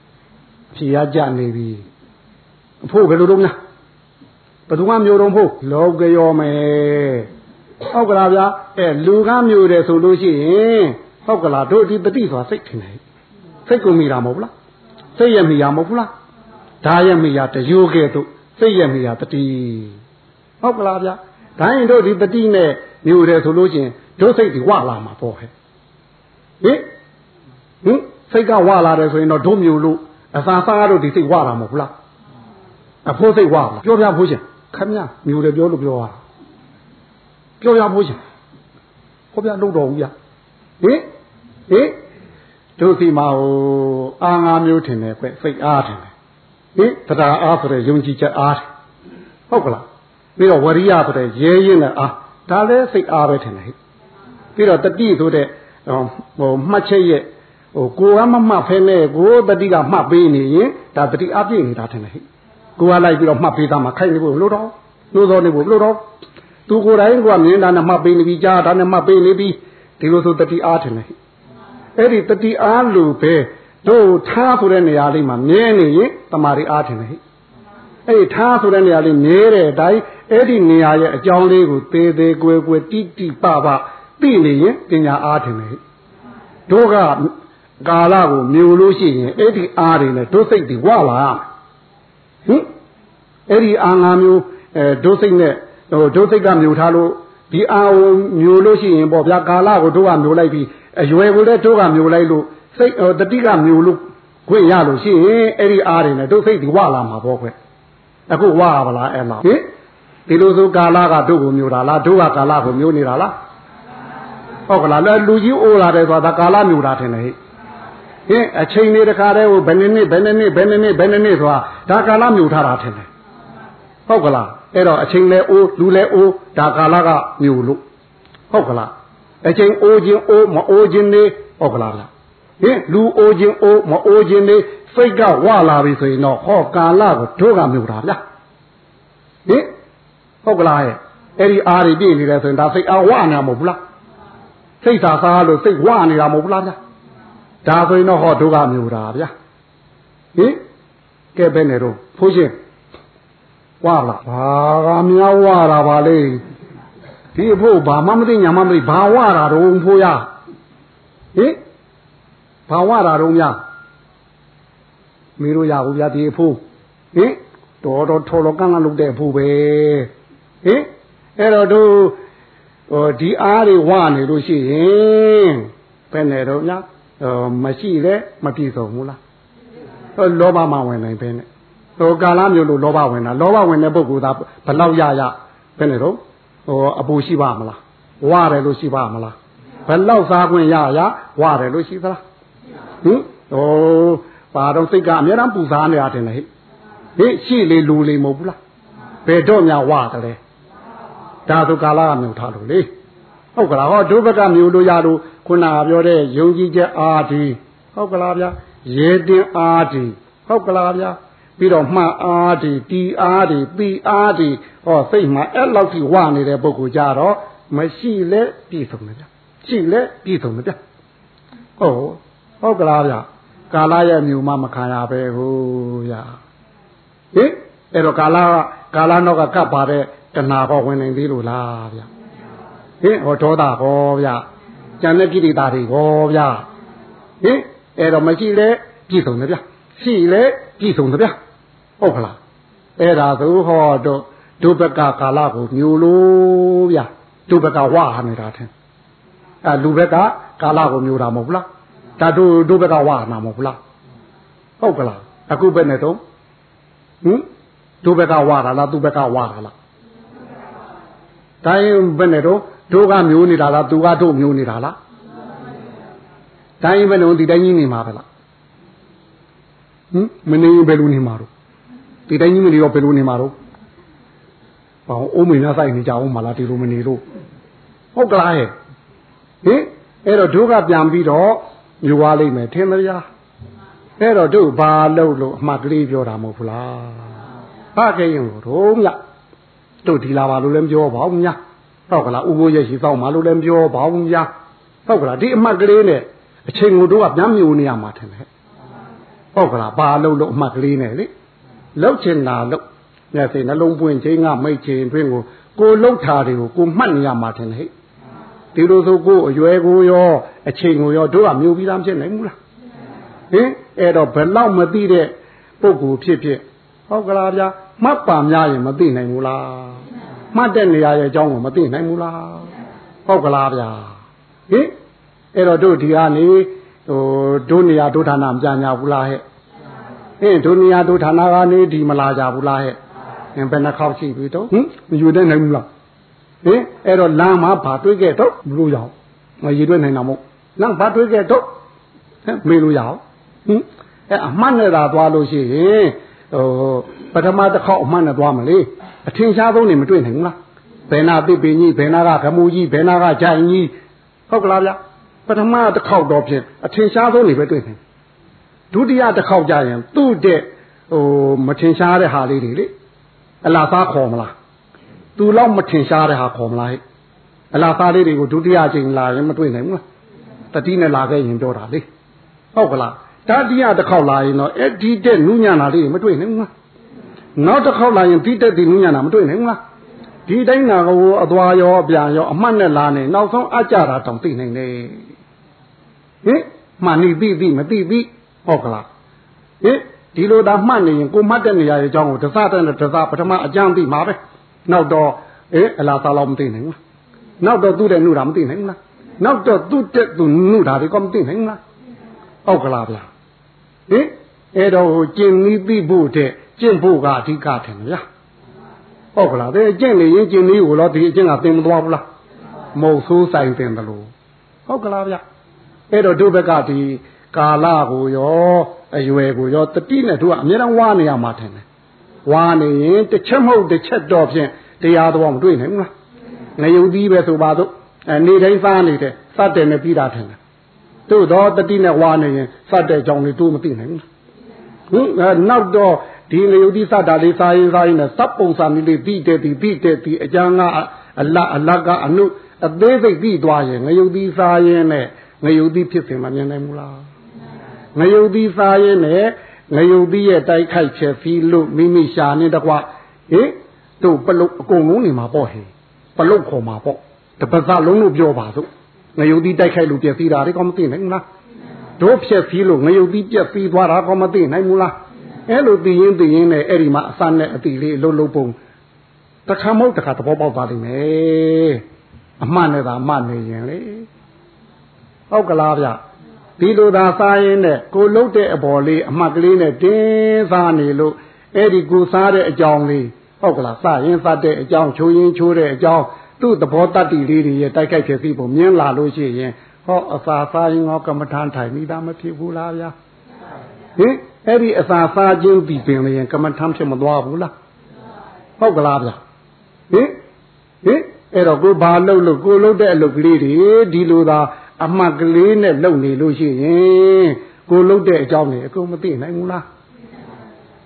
ဖြေရကြနေပြီအဖိုးဘယ်လိုတော့များဘယ်သူကမြူတော့ဖို့လောကရောမယ်ဟုတ်ကလားဗျာအဲလူကမြူတယ်ဆိုလို့ရှိရင်ဟုတ်ကလားတို့ဒီတတိဆိုတာစိတ်ထင်တယ်စိတ်ကိုမိတာမဟုတ်ဘူးလားစိတ်ရမိတာမဟုတ်ဘူးလားဒါရမိတာတယိုးကဲ့သို့စိတ်ရမိတာတတိဟုတ်ကလားဗျာဒါရင်တို့ဒီတတိနဲ့မြူတယ်ဆိုလို့ရှိရင်တို့စိတ်ဒီဝလာမှာပေါ့ဟဲ့ဟင်ဟင်စိတ်ကဝလာတယ်ဆိုရင်တော့တို့မြူလို့ အစာစားတို့ဒီစိတ်ဝတာမဟုတ်ဘူးလားအဖိုးစိတ်ဝလားပြောပြဖို့ရှင်ခမရမြူတယ်ပြောလို့ပြောရတာပြောပြဖို့ရှင်ဟောပြလို့တော်ဘူးဗျာဟင်ဟင်တို့စီမှာဟိုအာငါမျိုးထင်တယ်ကွစိတ်အားထင်တယ်ဟင်တရားအားဆိုတဲ့ယုံကြည်ချက်အားဟုတ်ကလားပြီးတော့ဝရိယဆိုတဲ့ရဲရင်နဲ့အားဒါလည်းစိတ်အားပဲထင်တယ်ဟိပြီးတော့တတိဆိုတဲ့ဟိုမှတ်ချက်ရဲ့ ဟိုကိုကမမှတ်ဖဲနဲ့ကိုတတိကမှတ်ပေးနေရင်ဒါတတိအပြည့်နေတာထင်တယ်ဟိကိုကလိုက်ပြီးတော့မှတ်ပေးသားမှာခိုက်နေဖို့လို့တော့လို့တော့နေဖို့လို့တော့သူကိုယ်တိုင်ကမြင်တာနဲ့မှတ်ပေးနေပြီကြားတာနဲ့မှတ်ပေးနေပြီဒီလိုဆိုတတိအားထင်တယ်အဲ့ဒီတတိအားလို့ပဲတို့ထားဆိုတဲ့နေရာလေးမှာမြဲနေရင်တမာရီအားထင်တယ်အဲ့ဒီထားဆိုတဲ့နေရာလေးမြဲတဲ့အတိုင်းအဲ့ဒီနေရာရဲ့အကြောင်းလေးကိုသေးသေးကွယ်ကွယ်တိတိပပသိနေရင်ပညာအားထင်တယ်တို့က ကာလကိုမျိုးလို့ရှိရင်အဲ့ဒီအားတွေနဲ့တို့စိတ်တွေဝလာဟင်အဲ့ဒီအာငါမျိုးအဲတို့စိတ်နဲ့ဟိုတို့စိတ်ကမျိုးထားလို့ဒီအာကိုမျိုးလို့ရှိရင်ပေါ့ဗျာကာလကိုတို့ကမျိုးလိုက်ပြီးအရွယ်ကိုလည်းတို့ကမျိုးလိုက်လို့စိတ်တတိကမျိုးလို့ခွင့်ရလို့ရှိရင်အဲ့ဒီအားတွေနဲ့တို့စိတ်ဒီဝလာမှာပေါ့ခွဲအခုဝါပါလားအဲ့မှာဟင်ဒီလိုဆိုကာလကတို့ကိုမျိုးတာလားတို့ကကာလကိုမျိုးနေတာလားဟုတ်ကလားလူကြီးအိုးလာတယ်ဆိုတာကာလမျိုးတာထင်တယ်ဟဲ့ ဟင်အချိန်လေးတခါတည်းဟိုဘယ်နှစ်နှစ်ဘယ်နှစ်နှစ်ဘယ်နှစ်နှစ်ဘယ်နှစ်နှစ်ဆိုတာဒါကာလမျိုးထားတာထင်တယ်ဟုတ်ကလားအဲ့တော့အချိန်လဲအိုးလူလဲအိုးဒါကာလကမျိုးလို့ဟုတ်ကလားအချိန်အိုးခြင်းအိုးမအိုးခြင်းနေဟုတ်ကလားလားဟင်လူအိုးခြင်းအိုးမအိုးခြင်းနေစိတ်ကဝလာပြီဆိုရင်တော့ဟောကာလကိုတို့ကမျိုးတာဗျာဟင်ဟုတ်ကလားရဲ့အဲ့ဒီအားတွေပြည့်နေတယ်ဆိုရင်ဒါစိတ်အားဝနေတာမဟုတ်ဘူးလားစိတ်သာစားလို့စိတ်ဝနေတာမဟုတ်ဘူးလားဗျာဟ ဒါဆိုရင်တော့ဟောဒုက္ခမျိုးတာဗျာဟင်ကဲပဲနေတော့ဖိုးရှင်ဝါလားဘာကများဝါတာပါလေဒီအဖို့ဘာမှမသိညာမှမသိဘာဝါတာတော့ဖိုးရဟင်ဘာဝါတာတော့များမေးလို့ရဘူးဗျာဒီအဖို့ဟင်တော်တော်ထော်လောကန်းကလုပ်တဲ့အဖို့ပဲဟင်အဲ့တော့တို့ဟိုဒီအားတွေဝနေလို့ရှိရင်ဘယ်နဲ့တော့များဟို မရှိလဲမပြည့်စုံဘူးလားဟိုလောဘမဝင်နိုင်ပဲနဲ့ဟိုကာလမျိုးလို့လောဘဝင်တာလောဘဝင်တဲ့ပုဂ္ဂိုလ်သားဘယ်လောက်ရရဘယ်နဲ့တော့ဟိုအပူရှိပါမလားဝရတယ်လို့ရှိပါမလားဘယ်လောက်စားခွင့်ရရဝရတယ်လို့ရှိသလားဟင်ဟိုပါတော့စိတ်ကအများအားပူစားနေရတယ်ဟဲ့ဟေ့ရှိလေလူလေမဟုတ်ဘူးလားဘယ်တော့မှဝတယ်လဲဒါဆိုကာလကမြုံထားလို့လေ ဟုတ်ကလားဟောဒုဗကမျိုးလို့ရလို့ခုနကပြောတဲ့ယုံကြည်ချက်အာဒီဟုတ်ကလားဗျာရေတင်အာဒီဟုတ်ကလားဗျာပြီးတော့မှန်အားဒီတီအားဒီပီအားဒီဟောစိတ်မှာအဲ့လောက်ထိဝနေတဲ့ပုဂ္ဂိုလ်ကြတော့မရှိလဲပြည့်စုံတယ်ဗျရှိလဲပြည့်စုံတယ်ဗျဟုတ်ဟုတ်ကလားဗျကာလရဲ့မြူမမခံရပဲဟိုဗျာဟင်အဲ့တော့ကာလကာလတော့ကကပ်ပါတဲ့တဏှာဟောဝင်နေသေးလို့လားဗျ ဟင်ဟောဒေါသဟောဗျကျန်တဲ့ကိရိတာတွေဟောဗျဟင်အဲ့တော့မရှိလဲပြည့်စုံတယ်ဗျရှိလဲပြည့်စုံတယ်ဗျဟုတ်ခလားအဲ့ဒါသို့ဟောတော့ဒုဘကကာလကိုမျိုးလို့ဗျဒုဘကဝါနေတာထင်အဲလူဘက်ကကာလကိုမျိုးတာမဟုတ်ဘူးလားဒါတို့ဒုဘကဝါနာမဟုတ်ဘူးလားဟုတ်ကလားအခုပဲနဲ့တော့ဟင်ဒုဘကဝါတာလားသူဘကဝါတာလားတိုင်းဘယ်နဲ့တော့ ဒုကမျိုးနေတာလားသူကတို့မျိုးနေတာလားတိုင်းဘယ်နဲ့ဒီတိုင်းကြီးနေမှာပဲလားဟင်မနေဘယ်လိုနေမှာတော့ဒီတိုင်းကြီးမနေတော့ဘယ်လိုနေမှာတော့ဘာအိုးမင်းများဆိုင်နေကြအောင်မလားဒီလိုမနေလို့ဟုတ်ကလားဟဲ့ဟင်အဲ့တော့ဒုကပြန်ပြီးတော့ယူသွားလိမ့်မယ်ထင်မလားအဲ့တော့တို့ဘာလို့လို့အမှတ်ကလေးပြောတာမဟုတ်ဘူးလားဘာကရင်တို့မြတို့ဒီလာပါလို့လည်းပြောပါဦးမြဟု တ်ကလားဥပိုးရဲ့ရှိသောက်မှာလို့လည်းပြောပါဦးမြဟုတ်ကလားဒီအမှတ်ကလေးနဲ့အချိန်ကိုတို့ကပြန်မြူနေရမှာထင်တယ်ဟုတ်ကလားဘာလို့လို့အမှတ်ကလေးနဲ့လေလောက်ချင်တာလို့မျက်စိနှလုံးပွင့်ခြင်းကမိတ်ခြင်းတွင်ကိုကိုလှုပ်တာတွေကိုကိုမှတ်နေရမှာထင်တယ်ဟဲ့ဒီလိုဆိုကိုအရွယ်ကိုရောအချိန်ကိုရောတို့ကမြူပြီးသားဖြစ်နိုင်ဘူးလားဟင်အဲ့တော့ဘယ်လောက်မသိတဲ့ပုံကိုဖြစ်ဖြစ်ဟုတ်ကလားဗျာမှတ်ပါများရင်မသိနိုင်ဘူးလား မှတ်တဲ့နေရာရဲ့အကြောင်းကိုမသိနိုင်ဘူးလားဟုတ်ကလားဗျာဟင်အဲ့တော့တို့ဒီကနေဟိုတို့နေရာတို့ဌာနမကြညာဘူးလားဟဲ့ဟင်တို့နေရာတို့ဌာနကနေဒီမလာကြဘူးလားဟဲ့ဟင်ဘယ်နှခေါက်ရှိပြီတော့ဟင်မယူတဲ့နိုင်ဘူးလားဟင်အဲ့တော့လမ်းမှာဘာတွေးခဲ့တော့ဘလို့ရအောင်မရည်တွေ့နိုင်တာမို့လမ်းဘာတွေးခဲ့တော့ဟင်မေးလို့ရအောင်ဟင်အဲအမှတ်နဲ့သာသွားလို့ရှိရင်ဟိုပထမတစ်ခေါက်အမှတ်နဲ့သွားမလေ အထင်ရှားဆုံးနေမတွေ့နိုင်ဘူးလားဘယ်နာပိပိကြီးဘယ်နာကခမူကြီးဘယ်နာကဂျိုင်ကြီးဟုတ်ကလားဗျပထမတစ်ခေါက်တော့ဖြင့်အထင်ရှားဆုံးနေပဲတွေ့နိုင်ဒုတိယတစ်ခေါက်ကြရင်သူ့တဲ့ဟိုမထင်ရှားတဲ့ဟာလေးတွေလေအလားသားခေါ်မလားသူလောက်မထင်ရှားတဲ့ဟာခေါ်မလားအလားသားလေးတွေကိုဒုတိယအချိန်လာရင်မတွေ့နိုင်ဘူးလားတတိနဲ့လာခဲ့ရင်ပြောတာလေဟုတ်ကလားတတိယတစ်ခေါက်လာရင်တော့အဲ့ဒီတဲ့နုညံတာလေးမတွေ့နိုင်ဘူးလား နောက်တစ်ခေါက်လာရင်ဒီတဲ့ဒီနုညံတာမတွေ့နိုင်ဘူးလားဒီတိုင်းနာကိုအသွားရောအပြန်ရောအမှတ်နဲ့လာနေနောက်ဆုံးအကြတာတောင်သိနိုင်တယ်ဟင်မှန်နေသိသိမသိသိဟုတ်ကလားဟင်ဒီလိုသာမှတ်နေရင်ကိုမှတ်တဲ့နေရာရဲ့အကြောင်းကိုဒသတဲ့ဒသပထမအကျမ်းသိမှာပဲနောက်တော့အေးအလားသားလောက်မသိနိုင်ဘူးနောက်တော့သူ့တဲ့နုတာမသိနိုင်ဘူးလားနောက်တော့သူ့တဲ့သူနုတာတွေကမသိနိုင်ဘူးလားဟုတ်ကလားဗျာဟင်အဲ့တော့ကျင့်နည်းသိဖို့တဲ့ ကျင့်ဖို့ကအဓိကထင်ဗျာဟုတ်ကလားတဲ့ကျင့်နေရင်ကျင့်နည်းကိုတော့ဒီအကျင့်ကသင်မသွားဘူးလားမဟုတ်ဆိုးဆိုင်တင်တယ်လို့ဟုတ်ကလားဗျာအဲ့တော့တို့ဘက်ကဒီကာလကိုရောအရွယ်ကိုရောတတိနဲ့တို့ကအများအားဝါနေရမှာထင်တယ်ဝါနေရင်တစ်ချက်မဟုတ်တစ်ချက်တော့ဖြင့်တရားတော်မတွေ့နိုင်ဘူးလားငရုတ်သီးပဲဆိုပါတော့အနေတိုင်းစားနေတယ်စတဲ့နဲ့ပြီးတာထင်တယ်တို့တော့တတိနဲ့ဝါနေရင်စတဲ့ကြောင့်လေတို့မသိနိုင်ဘူးဟင်နောက်တော့ ဒီငရုတ်သီးစတာလေးစားရင်စားရင်နဲ့စပ်ပုံစံလေးပြီးတဲ့ဒီပြီးတဲ့ဒီအကျမ်းကအလအလကအနုအသေးစိတ်ပြီးသွားရင်ငရုတ်သီးစားရင်နဲ့ငရုတ်သီးဖြစ်စင်မမြင်နိုင်ဘူးလားငရုတ်သီးစားရင်နဲ့ငရုတ်သီးရဲ့တိုက်ခိုက်ချက်ဖီးလို့မိမိရှာနေတကွဟင်တို့ပလုတ်အကုန်လုံးနေမှာပေါ့ဟင်ပလုတ်ခေါ်မှာပေါ့တပတ်သားလုံးလို့ပြောပါစို့ငရုတ်သီးတိုက်ခိုက်လို့ပြက်စီးတာတွေကောမသိနိုင်ဘူးလားတို့ဖြက်ဖီးလို့ငရုတ်သီးပြက်စီးသွားတာကောမသိနိုင်ဘူးလား အဲ့လိုသိရင်သိရင်နဲ့အဲ့ဒီမှာအစနဲ့အတိလေးလှုပ်လှုပ်ပုံတခါမဟုတ်တခါသဘောပေါက်သွားလိမ့်မယ်အမှန်နဲ့သာမှတ်နေရင်လေဟုတ်ကလားဗျဒီလိုသာစားရင်နဲ့ကိုလှုပ်တဲ့အပေါ်လေးအမှတ်ကလေးနဲ့တင်းစားနေလို့အဲ့ဒီကိုစားတဲ့အကြောင်းလေးဟုတ်ကလားစရင်စတဲ့အကြောင်းချိုးရင်ချိုးတဲ့အကြောင်းသူ့သဘောတတ္တိလေးတွေရဲ့တိုက်ခိုက်ဖြစ်ပြီးပုံမြင်လာလို့ရှိရင်ဟောအစာစားရင်ဟောကမ္မထန်ထိုင်မိတာမဖြစ်ဘူးလားဗျာဟင် အဲ့ဒီအစာစားခြင်းပြီးပင်လည်းကမ္မထန်ဖြစ်မသွားဘူးလားဟုတ်ကလားဗျာဟင်ဟင်အဲ့တော့ကိုဘာလှုပ်လို့ကိုလှုပ်တဲ့အလုပ်ကလေးတွေဒီလိုသာအမှတ်ကလေးနဲ့လှုပ်နေလို့ရှိရင်ကိုလှုပ်တဲ့အကြောင်းတွေအကုန်မသိနိုင်ဘူးလား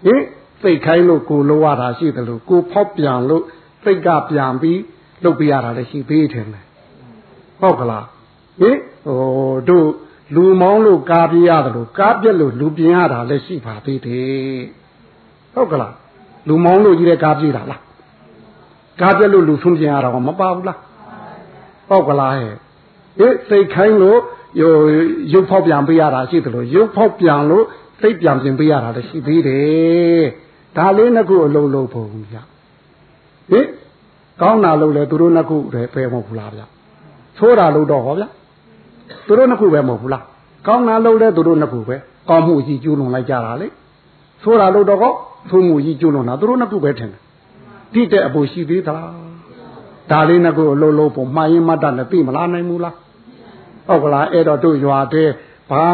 ဟင်စိတ်ခိုင်းလို့ကိုလှုပ်ရတာရှိတယ်လို့ကိုဖောက်ပြန်လို့စိတ်ကပြန်ပြီးလှုပ်ပြရတာလည်းရှိသေးတယ်ဟုတ်ကလားဟင်ဟိုတို့ လူမောင်းလို့ကားပြရတယ်လို့ကားပြက်လို့လူပြင်ရတာလည်းရှိပါသေးတယ်ဟုတ်ကလားလူမောင်းလို့ကြီးတဲ့ကားပြတာလားကားပြက်လို့လူဆုံးပြင်ရတာကမပါဘူးလားဟုတ်ကလားဟဲ့ဟေးစိတ်ခိုင်းလို့ရုပ်ရုပ်ဖောက်ပြန်ပေးရတာရှိတယ်လို့ရုပ်ဖောက်ပြန်လို့စိတ်ပြန်ပြင်ပေးရတာလည်းရှိသေးတယ်ဒါလေးနှစ်ခုအလုံးလုံးပုံဗျဟေးကောင်းတာလို့လေသူတို့နှစ်ခုပဲပဲမဟုတ်ဘူးလားဗျသိုးတာလို့တော့ဟောဗျ သူတို့နှစ်ခုပဲမဟုတ်ဘူးလားကောင်းတာလို့လေသူတို့နှစ်ခုပဲကောင်းမှုကြီးကျူးလွန်လိုက်ကြတာလေသိုးတာလို့တော့သိုးမှုကြီးကျူးလွန်တာသူတို့နှစ်ခုပဲထင်တယ်တိတဲ့အဖို့ရှိသေးသလားဒါလေးနှစ်ခုအလုံးလုံးပုံမှားရင်မတ်တာနဲ့သိမလားနိုင်ဘူးလားဟုတ်ကလားအဲ့တော့တို့ရွာတဲ့ဘာ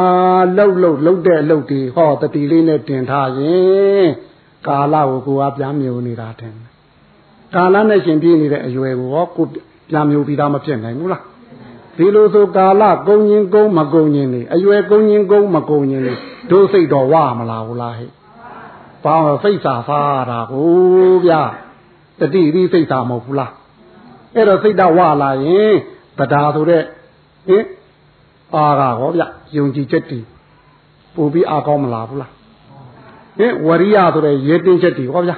လှုပ်လှုပ်လှုပ်တဲ့အလုပ်တွေဟောတတိလေးနဲ့တင်ထားရင်ကာလကိုကိုကပြန်မြုံနေတာတယ်ကာလနဲ့ရှင်ပြည့်နေတဲ့အရွယ်ကိုဟောကိုပြန်မြုံပြီးသားမဖြစ်နိုင်ဘူးလား ဒီလိုဆိုကာလကုံရင်ကုံမကုံရင်လေအရွယ်ကုံရင်ကုံမကုံရင်လေတို့စိတ်တော်ဝမလားဘူးလားဟဲ့ဘာစိတ်စာစားတာကိုဗျာတတိဒီစိတ်စာမဟုတ်ဘူးလားအဲ့တော့စိတ်တော်ဝလာရင်တရားဆိုတဲ့ဟင်အာကဟောဗျယုံကြည်ချက်တည်ပို့ပြီးအာကောင်းမလားဘူးလားဟင်ဝရိယဆိုတဲ့ရေတင်းချက်တည်ဟောဗျ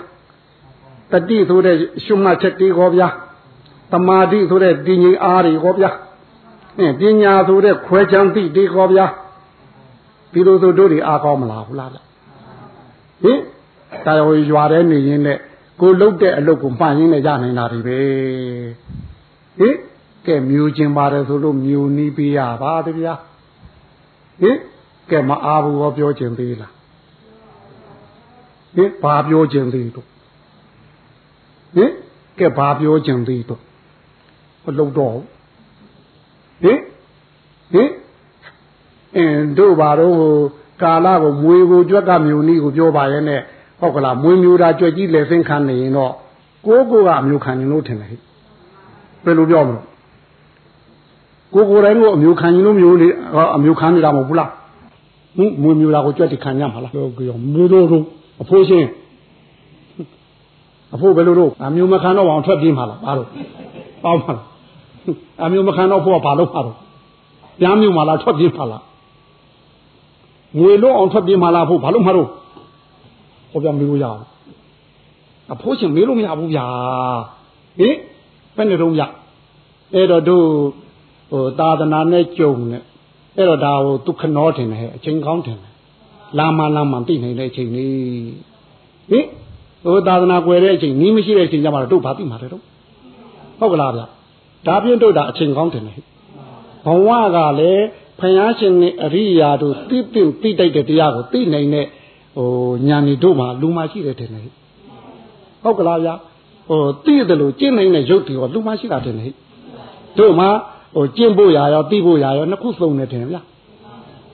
တတိဆိုတဲ့ရှုမှတ်ချက်တည်ဟောဗျတမာတိဆိုတဲ့တည်ငြိမ်အားတွေဟောဗျ ဟင်ပညာဆိုတဲ့ခွဲချမ်းသိတည်ဟောဗျဒီလိုဆိုတို့တွေအာကောင်းမလားဘူးလားဗျဟင်တာယောရွာတဲ့နေရင်းနဲ့ကိုလုတ်တဲ့အလုပ်ကိုမှန်ရင်းနဲ့ရနိုင်တာတွေပဲဟင်ကဲမြူခြင်းပါတယ်ဆိုလို့မြူနီးပေးရပါတဗျာဟင်ကဲမအားဘူးဟောပြောခြင်းသေးလားဟင်ဘာပြောခြင်းသေးတော့ဟင်ကဲဘာပြောခြင်းသေးတော့မလုံတော့ ဟင်ဟင်အင်းတို့ဘာတော့ကာလကိုမွေကိုကြွက်ကမြူနီးကိုပြောပါရဲ့နဲ့ဟုတ်ကလားမွေမြူတာကြွက်ကြီးလက်ဆင်းခံနေရင်တော့ကိုကိုကအမျိုးခံနေလို့ထင်တယ်ဟဲ့ဘယ်လိုပြောမလို့ကိုကိုယ်တိုင်ကိုအမျိုးခံရင်လို့မျိုးနေအမျိုးခံနေတာမဟုတ်ဘူးလားဟင်မွေမျိုးလာကိုကြွက်တိခံရမှာလားဟုတ်ကဲ့မျိုးတို့တို့အဖိုးရှင်အဖိုးဘယ်လိုတို့အမျိုးမခံတော့အောင်ထွက်ပြေးမှာလားဘာလို့ပေါင်းမှာလား အမျိုးမခံတော့ဖို့ကဘာလို့မှာတော့ပြန်မျိုးမှာလားထွက်ပြေးမှာလားငွေလို့အောင်ထွက်ပြေးမှာလားဖို့ဘာလို့မှာတော့ဟောပြမေးလို့ရအောင်အဖိုးရှင်မေးလို့မရဘူးဗျာဟင်ဘယ်နဲ့တော့ရအဲ့တော့တို့ဟိုသာသနာနဲ့ကြုံနဲ့အဲ့တော့ဒါဟိုဒုက္ခနောထင်တယ်အချိန်ကောင်းထင်တယ်လာမလာမသိနိုင်တဲ့အချိန်လေးဟင်ဟိုသာသနာကွယ်တဲ့အချိန်နီးမရှိတဲ့အချိန်ကြမှာတို့ဘာသိမှာလဲတော့ဟုတ်ကလားဗျ ဒါပြင်တို့ဒါအချိန်ကောင်းတယ်ဘဝကလည်းဖယားရှင်နဲ့အရိယာတို့သိသိသိတိုက်တဲ့တရားကိုသိနိုင်တဲ့ဟိုညာနေတို့မှာလူမရှိတယ်တယ်ဟုတ်ကလားဗျဟိုသိတယ်လို့ကျင့်နိုင်တဲ့ရုပ်တွေရောလူမရှိတာတယ်တို့မှာဟိုကျင့်ဖို့ရာရောသိဖို့ရာရောနှစ်ခုစုံနေတယ်ဗျ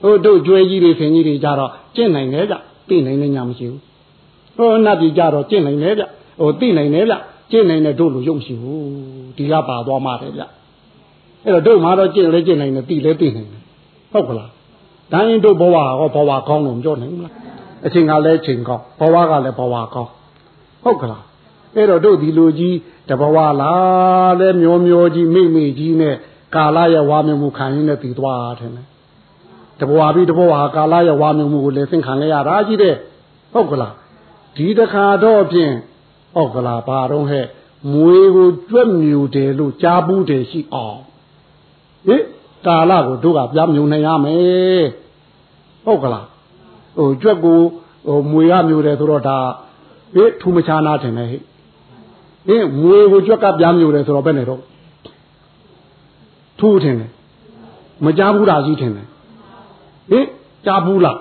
ဟိုတို့ကျွဲကြီးတွေဆင်ကြီးတွေကြတော့ကျင့်နိုင်တယ်ဗျသိနိုင်တဲ့ညာမရှိဘူးဟိုနတ်ပြည်ကြတော့ကျင့်နိုင်တယ်ဗျဟိုသိနိုင်တယ်ဗျ ကျင့်နိုင်တဲ့တို့လူရုပ်မရှိဘူးဒီကပါသွားမှတယ်ဗျအဲ့တော့တို့မှာတော့ကျင့်လဲကျင့်နိုင်တယ်သိလဲသိနိုင်တယ်ဟုတ်ကလားဒါရင်တို့ဘဝဟောဘဝကောင်းလို့မပြောနိုင်ဘူးလားအချိန်ကလည်းအချိန်ကောင်းဘဝကလည်းဘဝကောင်းဟုတ်ကလားအဲ့တော့တို့ဒီလူကြီးတဘဝလားလဲမျောမျောကြီးမိမိကြီးနဲ့ကာလရဲ့ဝါမျက်မှုခံရင်းနဲ့တည်သွားတယ်ဟတဘွားပြီးတဘွားဟာကာလရဲ့ဝါမြုံမှုကိုလည်းသင်ခံရတာကြီးတဲ့ဟုတ်ကလားဒီတခါတော့ဖြင့် ဟုတ်ကလားဘာတော့ဟဲ့မွေကိုကြွက်မြူတယ်လို့ကြားဘူးတယ်ရှိအောင်ဟင်ကာလကိုတို့ကပြမြုံနိုင်ရမယ်ဟုတ်ကလားဟိုကြွက်ကိုဟိုမွေရမြူတယ်ဆိုတော့ဒါဟေးထူမချာနာတယ်ဟဲ့ဟင်မွေကိုကြွက်ကပြမြူတယ်ဆိုတော့ဘယ်နဲ့တော့ထူးတယ်မကြားဘူးတာကြီးတယ်ဟင်ကြားဘူးလား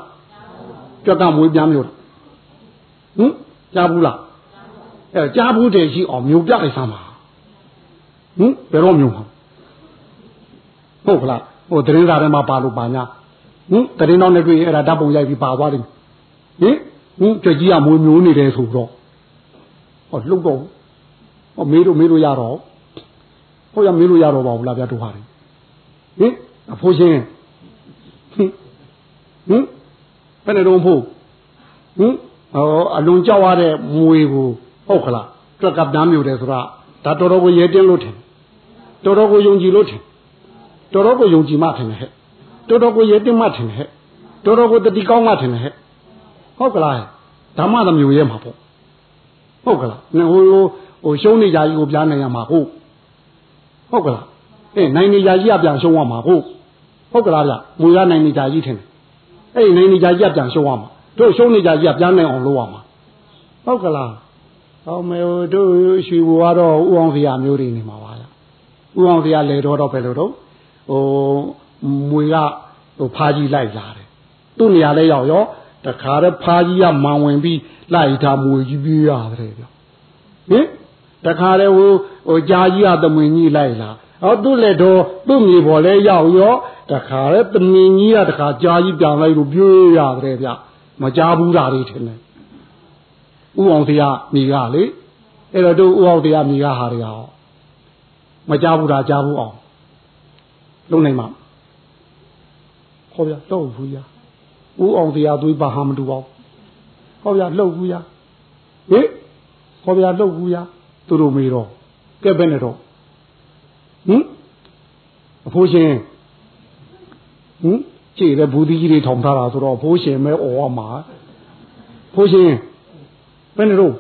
ကြွက်ကမွေပြမြူတယ်ဟင်ကြားဘူးလား အဲကြားဘူးတယ်ရှိအောင်မျိုးပြလိုက်စမ်းပါဟင်ဘယ်တော့မျိုးမှာဟုတ်ကလားဟိုတရင်စားထဲမှာပါလို့ပါညာဟင်တရင်တော့နဲ့တွေ့ရင်အဲ့ဒါဓာတ်ပုံရိုက်ပြီးပါသွားတယ်ဟင်ဟင်ကြွကြီးကမွေမျိုးနေတယ်ဆိုတော့ဟောလှုပ်တော့ဟောမေးလို့မေးလို့ရတော့ဟောရမေးလို့ရတော့ပါဘူးလားဗျာတို့ဟာဟင်အဖိုးရှင်ဟင်ဟင်ဘယ်နဲ့တော့ဖို့ဟင်ဟောအလွန်ကြောက်ရတဲ့မွေကို ဟုတ်ခလားတွက်ကပ်တမ်းမျိုးတယ်ဆိုတာဒါတော်တော်ကိုရဲတင်းလို့ထင်တော်တော်ကိုယုံကြည်လို့ထင်တော်တော်ကိုယုံကြည်မှထင်တယ်ဟဲ့တော်တော်ကိုရဲတင်းမှထင်တယ်ဟဲ့တော်တော်ကိုတတိကောင်းမှထင်တယ်ဟဲ့ဟုတ်ကလားဓမ္မသမျိုးရဲမှာပေါ့ဟုတ်ကလားဟိုဟိုရှုံးနေကြကြီးကိုပြားနိုင်ရမှာဟုတ်ဟုတ်ကလားအေးနိုင်နေကြကြီးကပြန်ရှုံးရမှာဟုတ်ဟုတ်ကလားဗျမူရနိုင်နေကြကြီးထင်တယ်အဲ့ဒီနိုင်နေကြကြီးကပြန်ရှုံးရမှာတို့ရှုံးနေကြကြီးကပြန်နိုင်အောင်လုပ်ရမှာဟုတ်ကလား ဟောမေတို့ရွှေဘူကတော့ဥအောင်စရာမျိုးတွေနေမှာပါဗျဥအောင်စရာလေတော့တော့ပဲလို့တော့ဟိုမွေကဟိုဖားကြီးလိုက်လာတယ်သူ့နေရာလဲရောက်ရောတခါတည်းဖားကြီးကမန်ဝင်ပြီးလိုက်ထားမွေကြီးပြေးရတယ်ဗျဟင်တခါတည်းဟိုဟိုကြာကြီးကသမင်ကြီးလိုက်လာဟောသူ့လက်တော့သူ့မြေပေါ်လဲရောက်ရောတခါတည်းသမင်ကြီးကတခါကြာကြီးပြန်လိုက်လို့ပြေးရတယ်ဗျမကြားဘူးတာတွေထင်တယ် ဥအောင်တရားမိကလေအဲ့တော့တို့ဥအောင်တရားမိကဟာတွေရောမကြားဘူးတာကြားဘူးအောင်လုံးနိုင်မှာဟောဗျာတော့ဘူးရဥအောင်တရားသွေးပါဟာမတူပါဘူးဟောဗျာလှုပ်ဘူးရဟင်ဟောဗျာလှုပ်ဘူးရသူတို့မေတော့ကဲပဲနဲ့တော့ဟင်အဖိုးရှင်ဟင်ကြည့်တဲ့ဘူးဒီကြီးတွေထောင်ထားတာဆိုတော့ဖိုးရှင်မဲអော်ရမှာဖိုးရှင် ဘယ်နဲ့တော့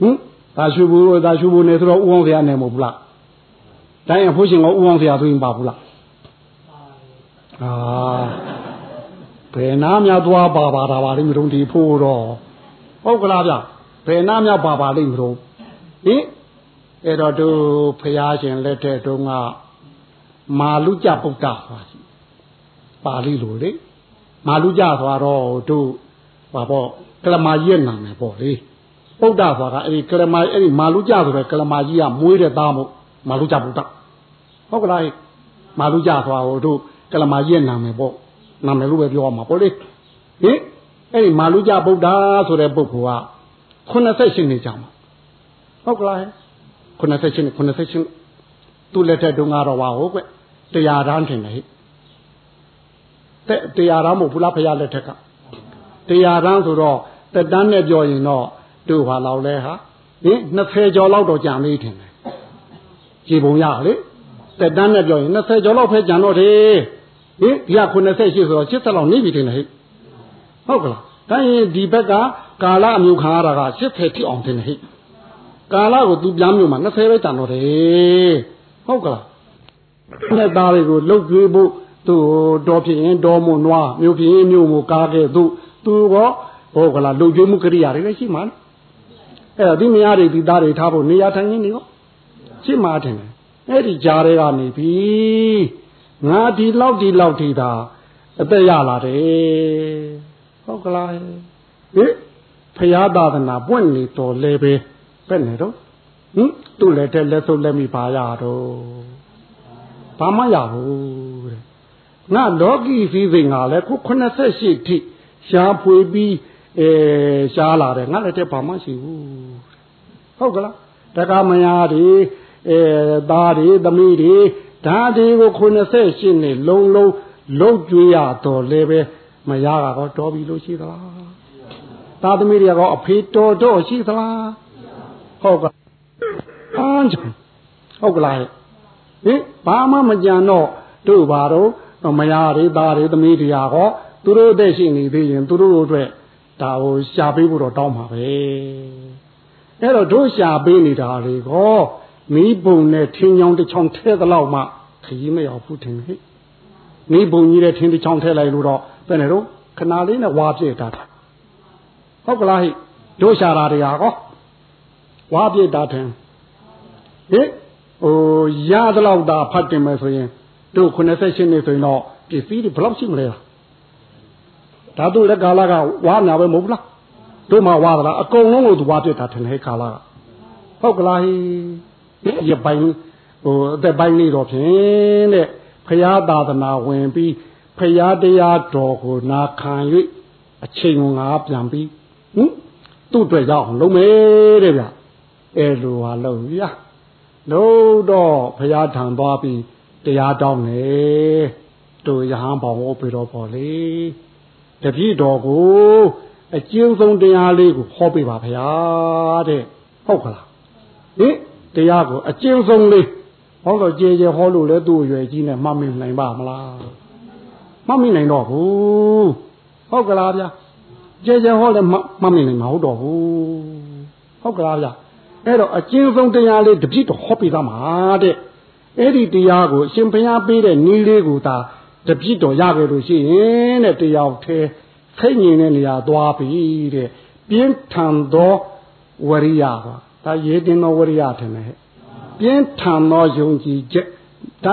ဟင်ဒါရှုဘူးဒါရှုဘူးနေဆိုတော့ဥအောင်ဆရာနေမဟုတ်ဘူးလားတိုင်းအဖိုးရှင်ကဥအောင်ဆရာဆိုရင်ပါဘူးလားအာဘယ်နာများသွားပါပါတာပါလိမ့်မလို့ဒီဖိုးတော့ဟုတ်ကလားဗျဘယ်နာများပါပါလိမ့်မလို့ဟင်အဲ့တော့သူဖရာရှင်လက်ထက်တုန်းကမာလူကြပုဒ္ဒပါရှိပါဠိလိုလေမာလူကြဆိုတော့တို့ဘာပေါ့ ကလမာကြီးရဲ့နာမည်ပေါ့လေပုဒ္ဒဆိုတာအဲ့ဒီကလမာအဲ့ဒီမာလူကြဆိုတဲ့ကလမာကြီးကမွေးတဲ့သားမို့မာလူကြပုဒ္ဒဟုတ်ကလားမာလူကြဆိုတာဟိုတို့ကလမာကြီးရဲ့နာမည်ပေါ့နာမည်လို့ပဲပြောရမှာပေါ့လေဟင်အဲ့ဒီမာလူကြဗုဒ္ဓဆိုတဲ့ပုဂ္ဂိုလ်က88နှစ်ကြာမှာဟုတ်ကလား88နှစ်88သူ့လက်ထက်တုန်းကတော့ဟာဟုတ်ကွတရားရန်ထင်တယ်ဟဲ့တဲ့တရားရန်မို့ဘုလားဖရာလက်ထက်ကတရားရန်ဆိုတော့ တက်တန်းနဲ့ပြောရင်တော့တို့ဟာလောက်လဲဟာဟင်20ကျော်လောက်တော့ကြံလေးထင်တယ်ကြည်ပုံရလေတက်တန်းနဲ့ပြောရင်20ကျော်လောက်ပဲကြံတော့တယ်ဟင်ဒီက98ဆိုတော့80လောက်နေပြီထင်တယ်ဟဲ့ဟုတ်ကလားဒါရင်ဒီဘက်ကကာလအမျိုးခံရတာက80ထိအောင်ထင်တယ်ဟဲ့ကာလကိုသူပြန်မြို့မှာ20ပဲကြံတော့တယ်ဟုတ်ကလားနဲ့သားတွေကိုလှုပ်ကြွေးဖို့သူတော်ဖြစ်ရင်တော်မွန်နွားမြို့ဖြစ်ရင်မြို့မို့ကားခဲ့သူသူက ဟုတ်ကလားလှုပ်ကြွေးမှုကရိယာတွေလည်းရှိမှာအဲ့တော့ဒီမယားတွေဒီသားတွေထားဖို့နေရာထိုင်နေရောရှိမှာတယ်အဲ့ဒီကြားတွေကနေပြီငါဒီလောက်ဒီလောက်ဒီသာအသက်ရလာတယ်ဟုတ်ကလားဟင်ဖရာသာသနာပွင့်နေတော်လဲပဲပဲ့နေတော့ဟင်သူ့လက်ထက်လက်ဆုပ်လက်မိပါရတော့ဘာမှရဘူးတဲ့ငါလောကီစည်းစိမ်ကလည်းခု88ထိရှားဖွေပြီး အဲရှားလာတယ်ငါလက်ထက်ဘာမှရှိဘူးဟုတ်ကလားတက္ကမယာတွေအဲသားတွေသမီးတွေဓာတွေကို98နှစ်လုံးလုံးလုံးကျွေးရတော့လဲပဲမရကတော့တော်ပြီလို့ရှိသလားသားသမီးတွေကောအဖေတော်တော့ရှိသလားဟုတ်ကအမ်းဟုတ်ကလားဟင်ဘာမှမကြံတော့တို့ဘာတော့မယားတွေသားတွေသမီးတွေဟာဟောသူတို့အသက်ရှိနေသေးရင်သူတို့အတွက် ဒါဟိုရှာပေးဖို့တော့တောင်းပါပဲအဲ့တော့တို့ရှာပေးနေတာလေကောမီးပုံနဲ့ထင်းချောင်းတစ်ချောင်းထဲသလောက်မှခရီးမရောက်ဘူးထင်ဟဲ့မီးပုံကြီးတဲ့ထင်းတစ်ချောင်းထဲလိုက်လို့တော့ဘယ်နဲ့တော့ခဏလေးနဲ့ဝါပြည့်တာဟုတ်ကလားဟိတို့ရှာတာတွေဟာကောဝါပြည့်တာထင်ဟိဟိုရသလောက်သာဖတ်တင်မယ်ဆိုရင်တို့98နှစ်ဆိုရင်တော့ပစ္စည်းတွေဘယ်လောက်ရှိမလဲလား ဒါတို့လည်းကာလကဝါများပဲမဟုတ်ဘူးလားတို့မှဝါသလားအကုန်လုံးကိုသူဝါပြစ်တာထင်တယ်ကာလကဟုတ်ကလားဟိရပိုင်းဟိုအသက်ပိုင်းလေးတော့ဖြင့်တဲ့ဖရာသာသနာဝင်ပြီးဖရာတရားတော်ကိုနာခံ၍အချိန်ကိုငါပြန်ပြီးဟင်သူ့အတွက်ရောက်အောင်လုပ်မယ်တဲ့ဗျအဲလိုဟာလုပ်ရလို့တော့ဖရာထံသွားပြီးတရားတောင်းတယ်တို့ရဟန်းဘောင်ဟောပြီးတော့ပေါ့လေ တပည့်တော်ကိုအကျဉ်းဆုံးတရားလေးကိုဟောပေးပါဗျာတဲ့ဟုတ်ကလားဟင်တရားကိုအကျဉ်းဆုံးလေးဟောတော့ကြေကြေဟောလို့လဲသူ့ရွယ်ကြီးနဲ့မှတ်မိနိုင်ပါမလားမှတ်မိနိုင်တော့ဘူးဟုတ်ကလားဗျာကြေကြေဟောလဲမှတ်မိနိုင်မှာဟုတ်တော့ဘူးဟုတ်ကလားဗျာအဲ့တော့အကျဉ်းဆုံးတရားလေးတပြည့်တော့ဟောပေးသားမှာတဲ့အဲ့ဒီတရားကိုအရှင်ဘုရားပေးတဲ့နည်းလေးကိုသာ တပြည့်တော်ရခဲ့လို့ရှိရင်တဲ့တရားထဲခိတ်ငင်တဲ့နေရာသွားပြီတဲ့ပြင်းထန်သောဝရိယပါဒါရေတင်သောဝရိယထင်တယ်ပြင်းထန်သောယုံကြည်ချက်ဒါ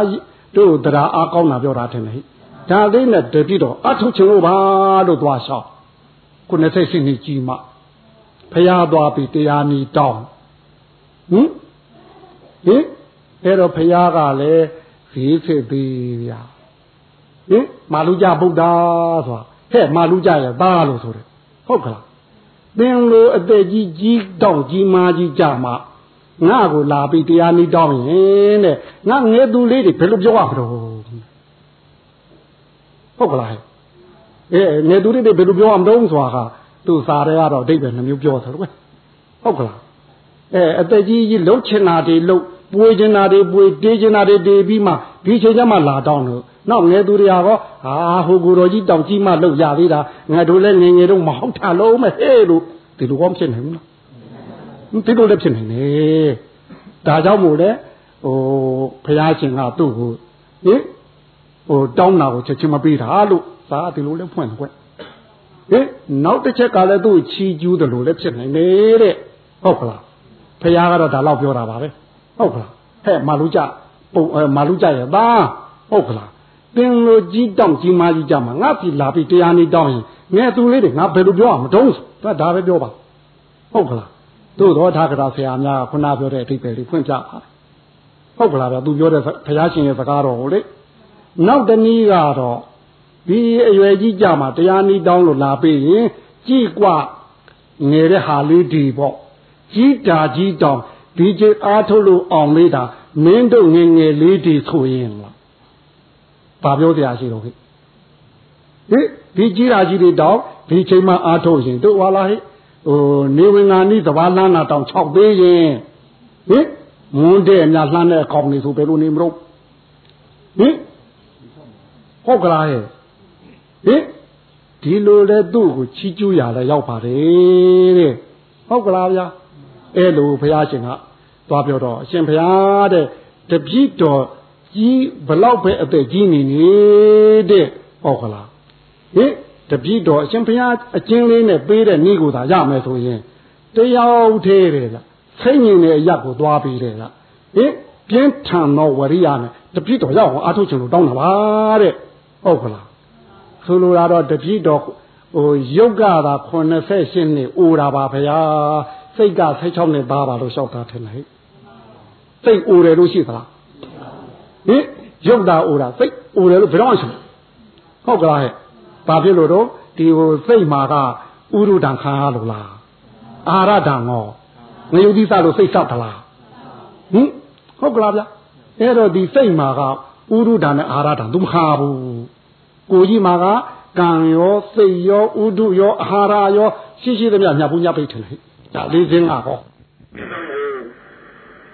တို့တရားအားကောင်းတာပြောတာထင်တယ်ဒါလေးနဲ့တပြည့်တော်အထုတ်ချင်လို့ပါလို့သွားလျှောက်ခုနှစ်စိတ်ရှိနေကြီးမှဖျားသွားပြီတရားနီတောင်းဟင်ဟင်အဲ့တော့ဖျားကလည်းဈေးဖြစ်သေးဗျာ ဟင်မာလူကြဗုဒ္ဓဆိုတာဟဲ့မာလူကြရဲ့သားလို့ဆိုတယ်ဟုတ်ကလားသင်လိုအသက်ကြီးကြီးတောင့်ကြီးမာကြီးကြမှာငါ့ကိုလာပြီးတရားနီးတောင်းရင်တဲ့ငါငယ်သူလေးတွေဘယ်လိုပြောရမလို့ဟုတ်ကလားအဲငယ်သူလေးတွေဘယ်လိုပြောရမလို့ဆိုတာကသူစားတယ်ကတော့အဓိပ္ပာယ်နှမျိုးပြောဆိုတော့ဟုတ်ကလားအဲအသက်ကြီးကြီးလှုပ်ချင်တာတွေလှုပ်ပွေချင်တာတွေပွေတေးချင်တာတွေတေးပြီးမှ ဒီချိန်ကျမှလာတောင်းလို့နောက်ငယ်သူတွေကဟောဟာဟိုကိုတော်ကြီးတောင်ကြီးမှလှုပ်ရသေးတာငါတို့လည်းငယ်ငယ်တော့မဟုတ်တာလုံးမဟဲ့လို့ဒီလိုကောဖြစ်နိုင်ဘူးလားဒီလိုလည်းဖြစ်နိုင်တယ်ဒါကြောင့်မို့လဲဟိုဘုရားရှင်ကသူ့ကိုဟင်ဟိုတောင်းတာကိုချက်ချင်းမပေးတာလို့သာဒီလိုလည်းဖွင့်တယ်ကွဟင်နောက်တစ်ချက်ကလည်းသူ့ချီကျူးတယ်လို့လည်းဖြစ်နိုင်တယ်တဲ့ဟုတ်ကလားဘုရားကတော့ဒါတော့ပြောတာပါပဲဟုတ်ကလားဟဲ့မာလူကြ ပုံမာလူကြရဲ့သားဟုတ်ကလားသင်လိုကြီးတောင့်ကြီးမားကြီးကြမှာငါပြီလာပြီတရားနေတောင်းရင်ငဲသူလေးတွေငါဘယ်လိုပြောအောင်မတုံးဆိုဒါပဲပြောပါဟုတ်ကလားတို့တော့ထာကရာဆရာများကခုနပြောတဲ့အဓိပ္ပာယ်လေးဖွင့်ပြပါဟုတ်ကလားဗျသူပြောတဲ့ဘုရားရှင်ရဲ့စကားတော်ကိုလေနောက်တနည်းကတော့ဒီအရွယ်ကြီးကြမှာတရားနီးတောင်းလို့လာပေးရင်ကြည်กว่าငယ်တဲ့ဟာလေးဒီပေါ့ကြီးတာကြီးတောင်းဒီကျအားထုတ်လို့အောင်လေးတာ မင်းတို့ငယ်ငယ်လေးဒီဆိုရင်လားဘာပြောတရားရှိတော့ဟိဟိဒီကြီးတာကြီးတွေတောင်းဒီချိန်မှအားထုတ်ရင်တို့ဟာလားဟိဟိုနေဝင်ငါနိသဘာလန်းနာတောင်6သေးရင်ဟိမွန်းတဲ့အများလှမ်းတဲ့အကောင်နေဆိုဘယ်လိုနေမလို့ဟိဟုတ်ကလားဟဲ့ဟိဒီလိုလဲသူ့ကိုချီးကျူးရလဲရောက်ပါတယ်တဲ့ဟုတ်ကလားဗျာအဲ့လိုဘုရားရှင်က သွားပြောတော့အရှင်ဘုရားတဲ့တပြည့်တော်ကြီးဘလောက်ပဲအသက်ကြီးနေနေတဲ့ဟုတ်ကလားဟင်တပြည့်တော်အရှင်ဘုရားအချင်းလေးနဲ့ပေးတဲ့ဤကိုသာရမယ်ဆိုရင်တယောက်သေးတယ်ကစိတ်ငြိမ်တဲ့အရာကိုသွားပြီးတယ်ကဟင်ပြင်းထန်သောဝရိယနဲ့တပြည့်တော်ရောက်အောင်အားထုတ်ချင်လို့တောင်းတာပါတဲ့ဟုတ်ကလားဆိုလိုတာတော့တပြည့်တော်ဟိုရုပ်ကသာ88နှစ်အိုတာပါဗျာစိတ်က16နှစ်သားပါလို့လျှောက်တာထင်တယ် စိတ်အိုတယ်လို့ရှိသလားဟင်ရုပ်တာအိုတာစိတ်အိုတယ်လို့ဘယ်တော့မှရှိဟုတ်ကလားဟဲ့ဘာဖြစ်လို့တော့ဒီဟိုစိတ်မှာကဥရုဒံခံရလို့လားအာရဒံငောငရုတ်တိစလို့စိတ်ဆောက်သလားဟင်ဟုတ်ကလားဗျအဲ့တော့ဒီစိတ်မှာကဥရုဒံနဲ့အာရဒံသူမခါဘူးကိုကြီးမှာကကံရောစိတ်ရောဥဒုရောအာဟာရရောရှိရှိသမျှညဘူးညပိတ်ထင်လိုက်ဒါလေးစင်းကဟော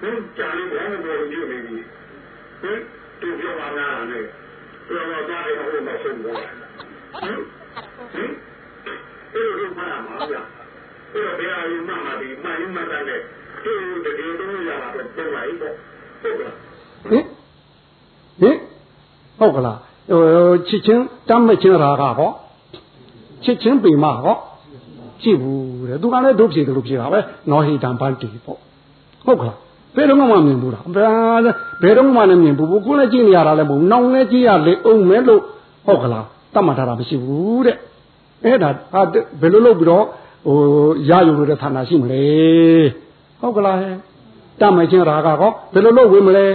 ဟင်းကြာလို့ဘာလို့ပြောလို့နေပြီဟင်းသူပြောတာလားလေပြောတော့ကြားရအောင်မဆုံးဘူးဟင်းဟင်းအဲ့လိုမှမှာဗျာအဲ့တော့ဘယ်ဟာယူမှမှာဒီမှန်ယူမှတ်တယ်သူတကယ်တော့ရတာတော့ပုံပါ ਈ ပေါ့ဟုတ်လားဟင်ဟင်ဟုတ်ကလားဟိုချစ်ချင်းတမ်းမချင်းရာကဟောချစ်ချင်းပေမဟောကြည့်ဘူးတဲ့သူကလည်းဒုဖြေတယ်လို့ဖြေတာပဲနောဟိတံပန်းတီပေါ့ဟုတ်ကလား ဘယ်တော့မှမမြင်ဘူးလားဘယ်ဘယ်တော့မှလည်းမြင်ဘူးကိုလည်းကြည့်နေရတာလည်းမဟုတ်နောင်လည်းကြည့်ရလေအောင်မဲလို့ဟုတ်ကလားတတ်မှတ်ထားတာမရှိဘူးတဲ့အဲ့ဒါဘယ်လိုလုပ်ပြီးတော့ဟိုရယူလို့တဲ့ဌာနရှိမလဲဟုတ်ကလားဟဲ့တတ်မှတ်ခြင်းရာကကောဘယ်လိုလုပ်ဝင်မလဲ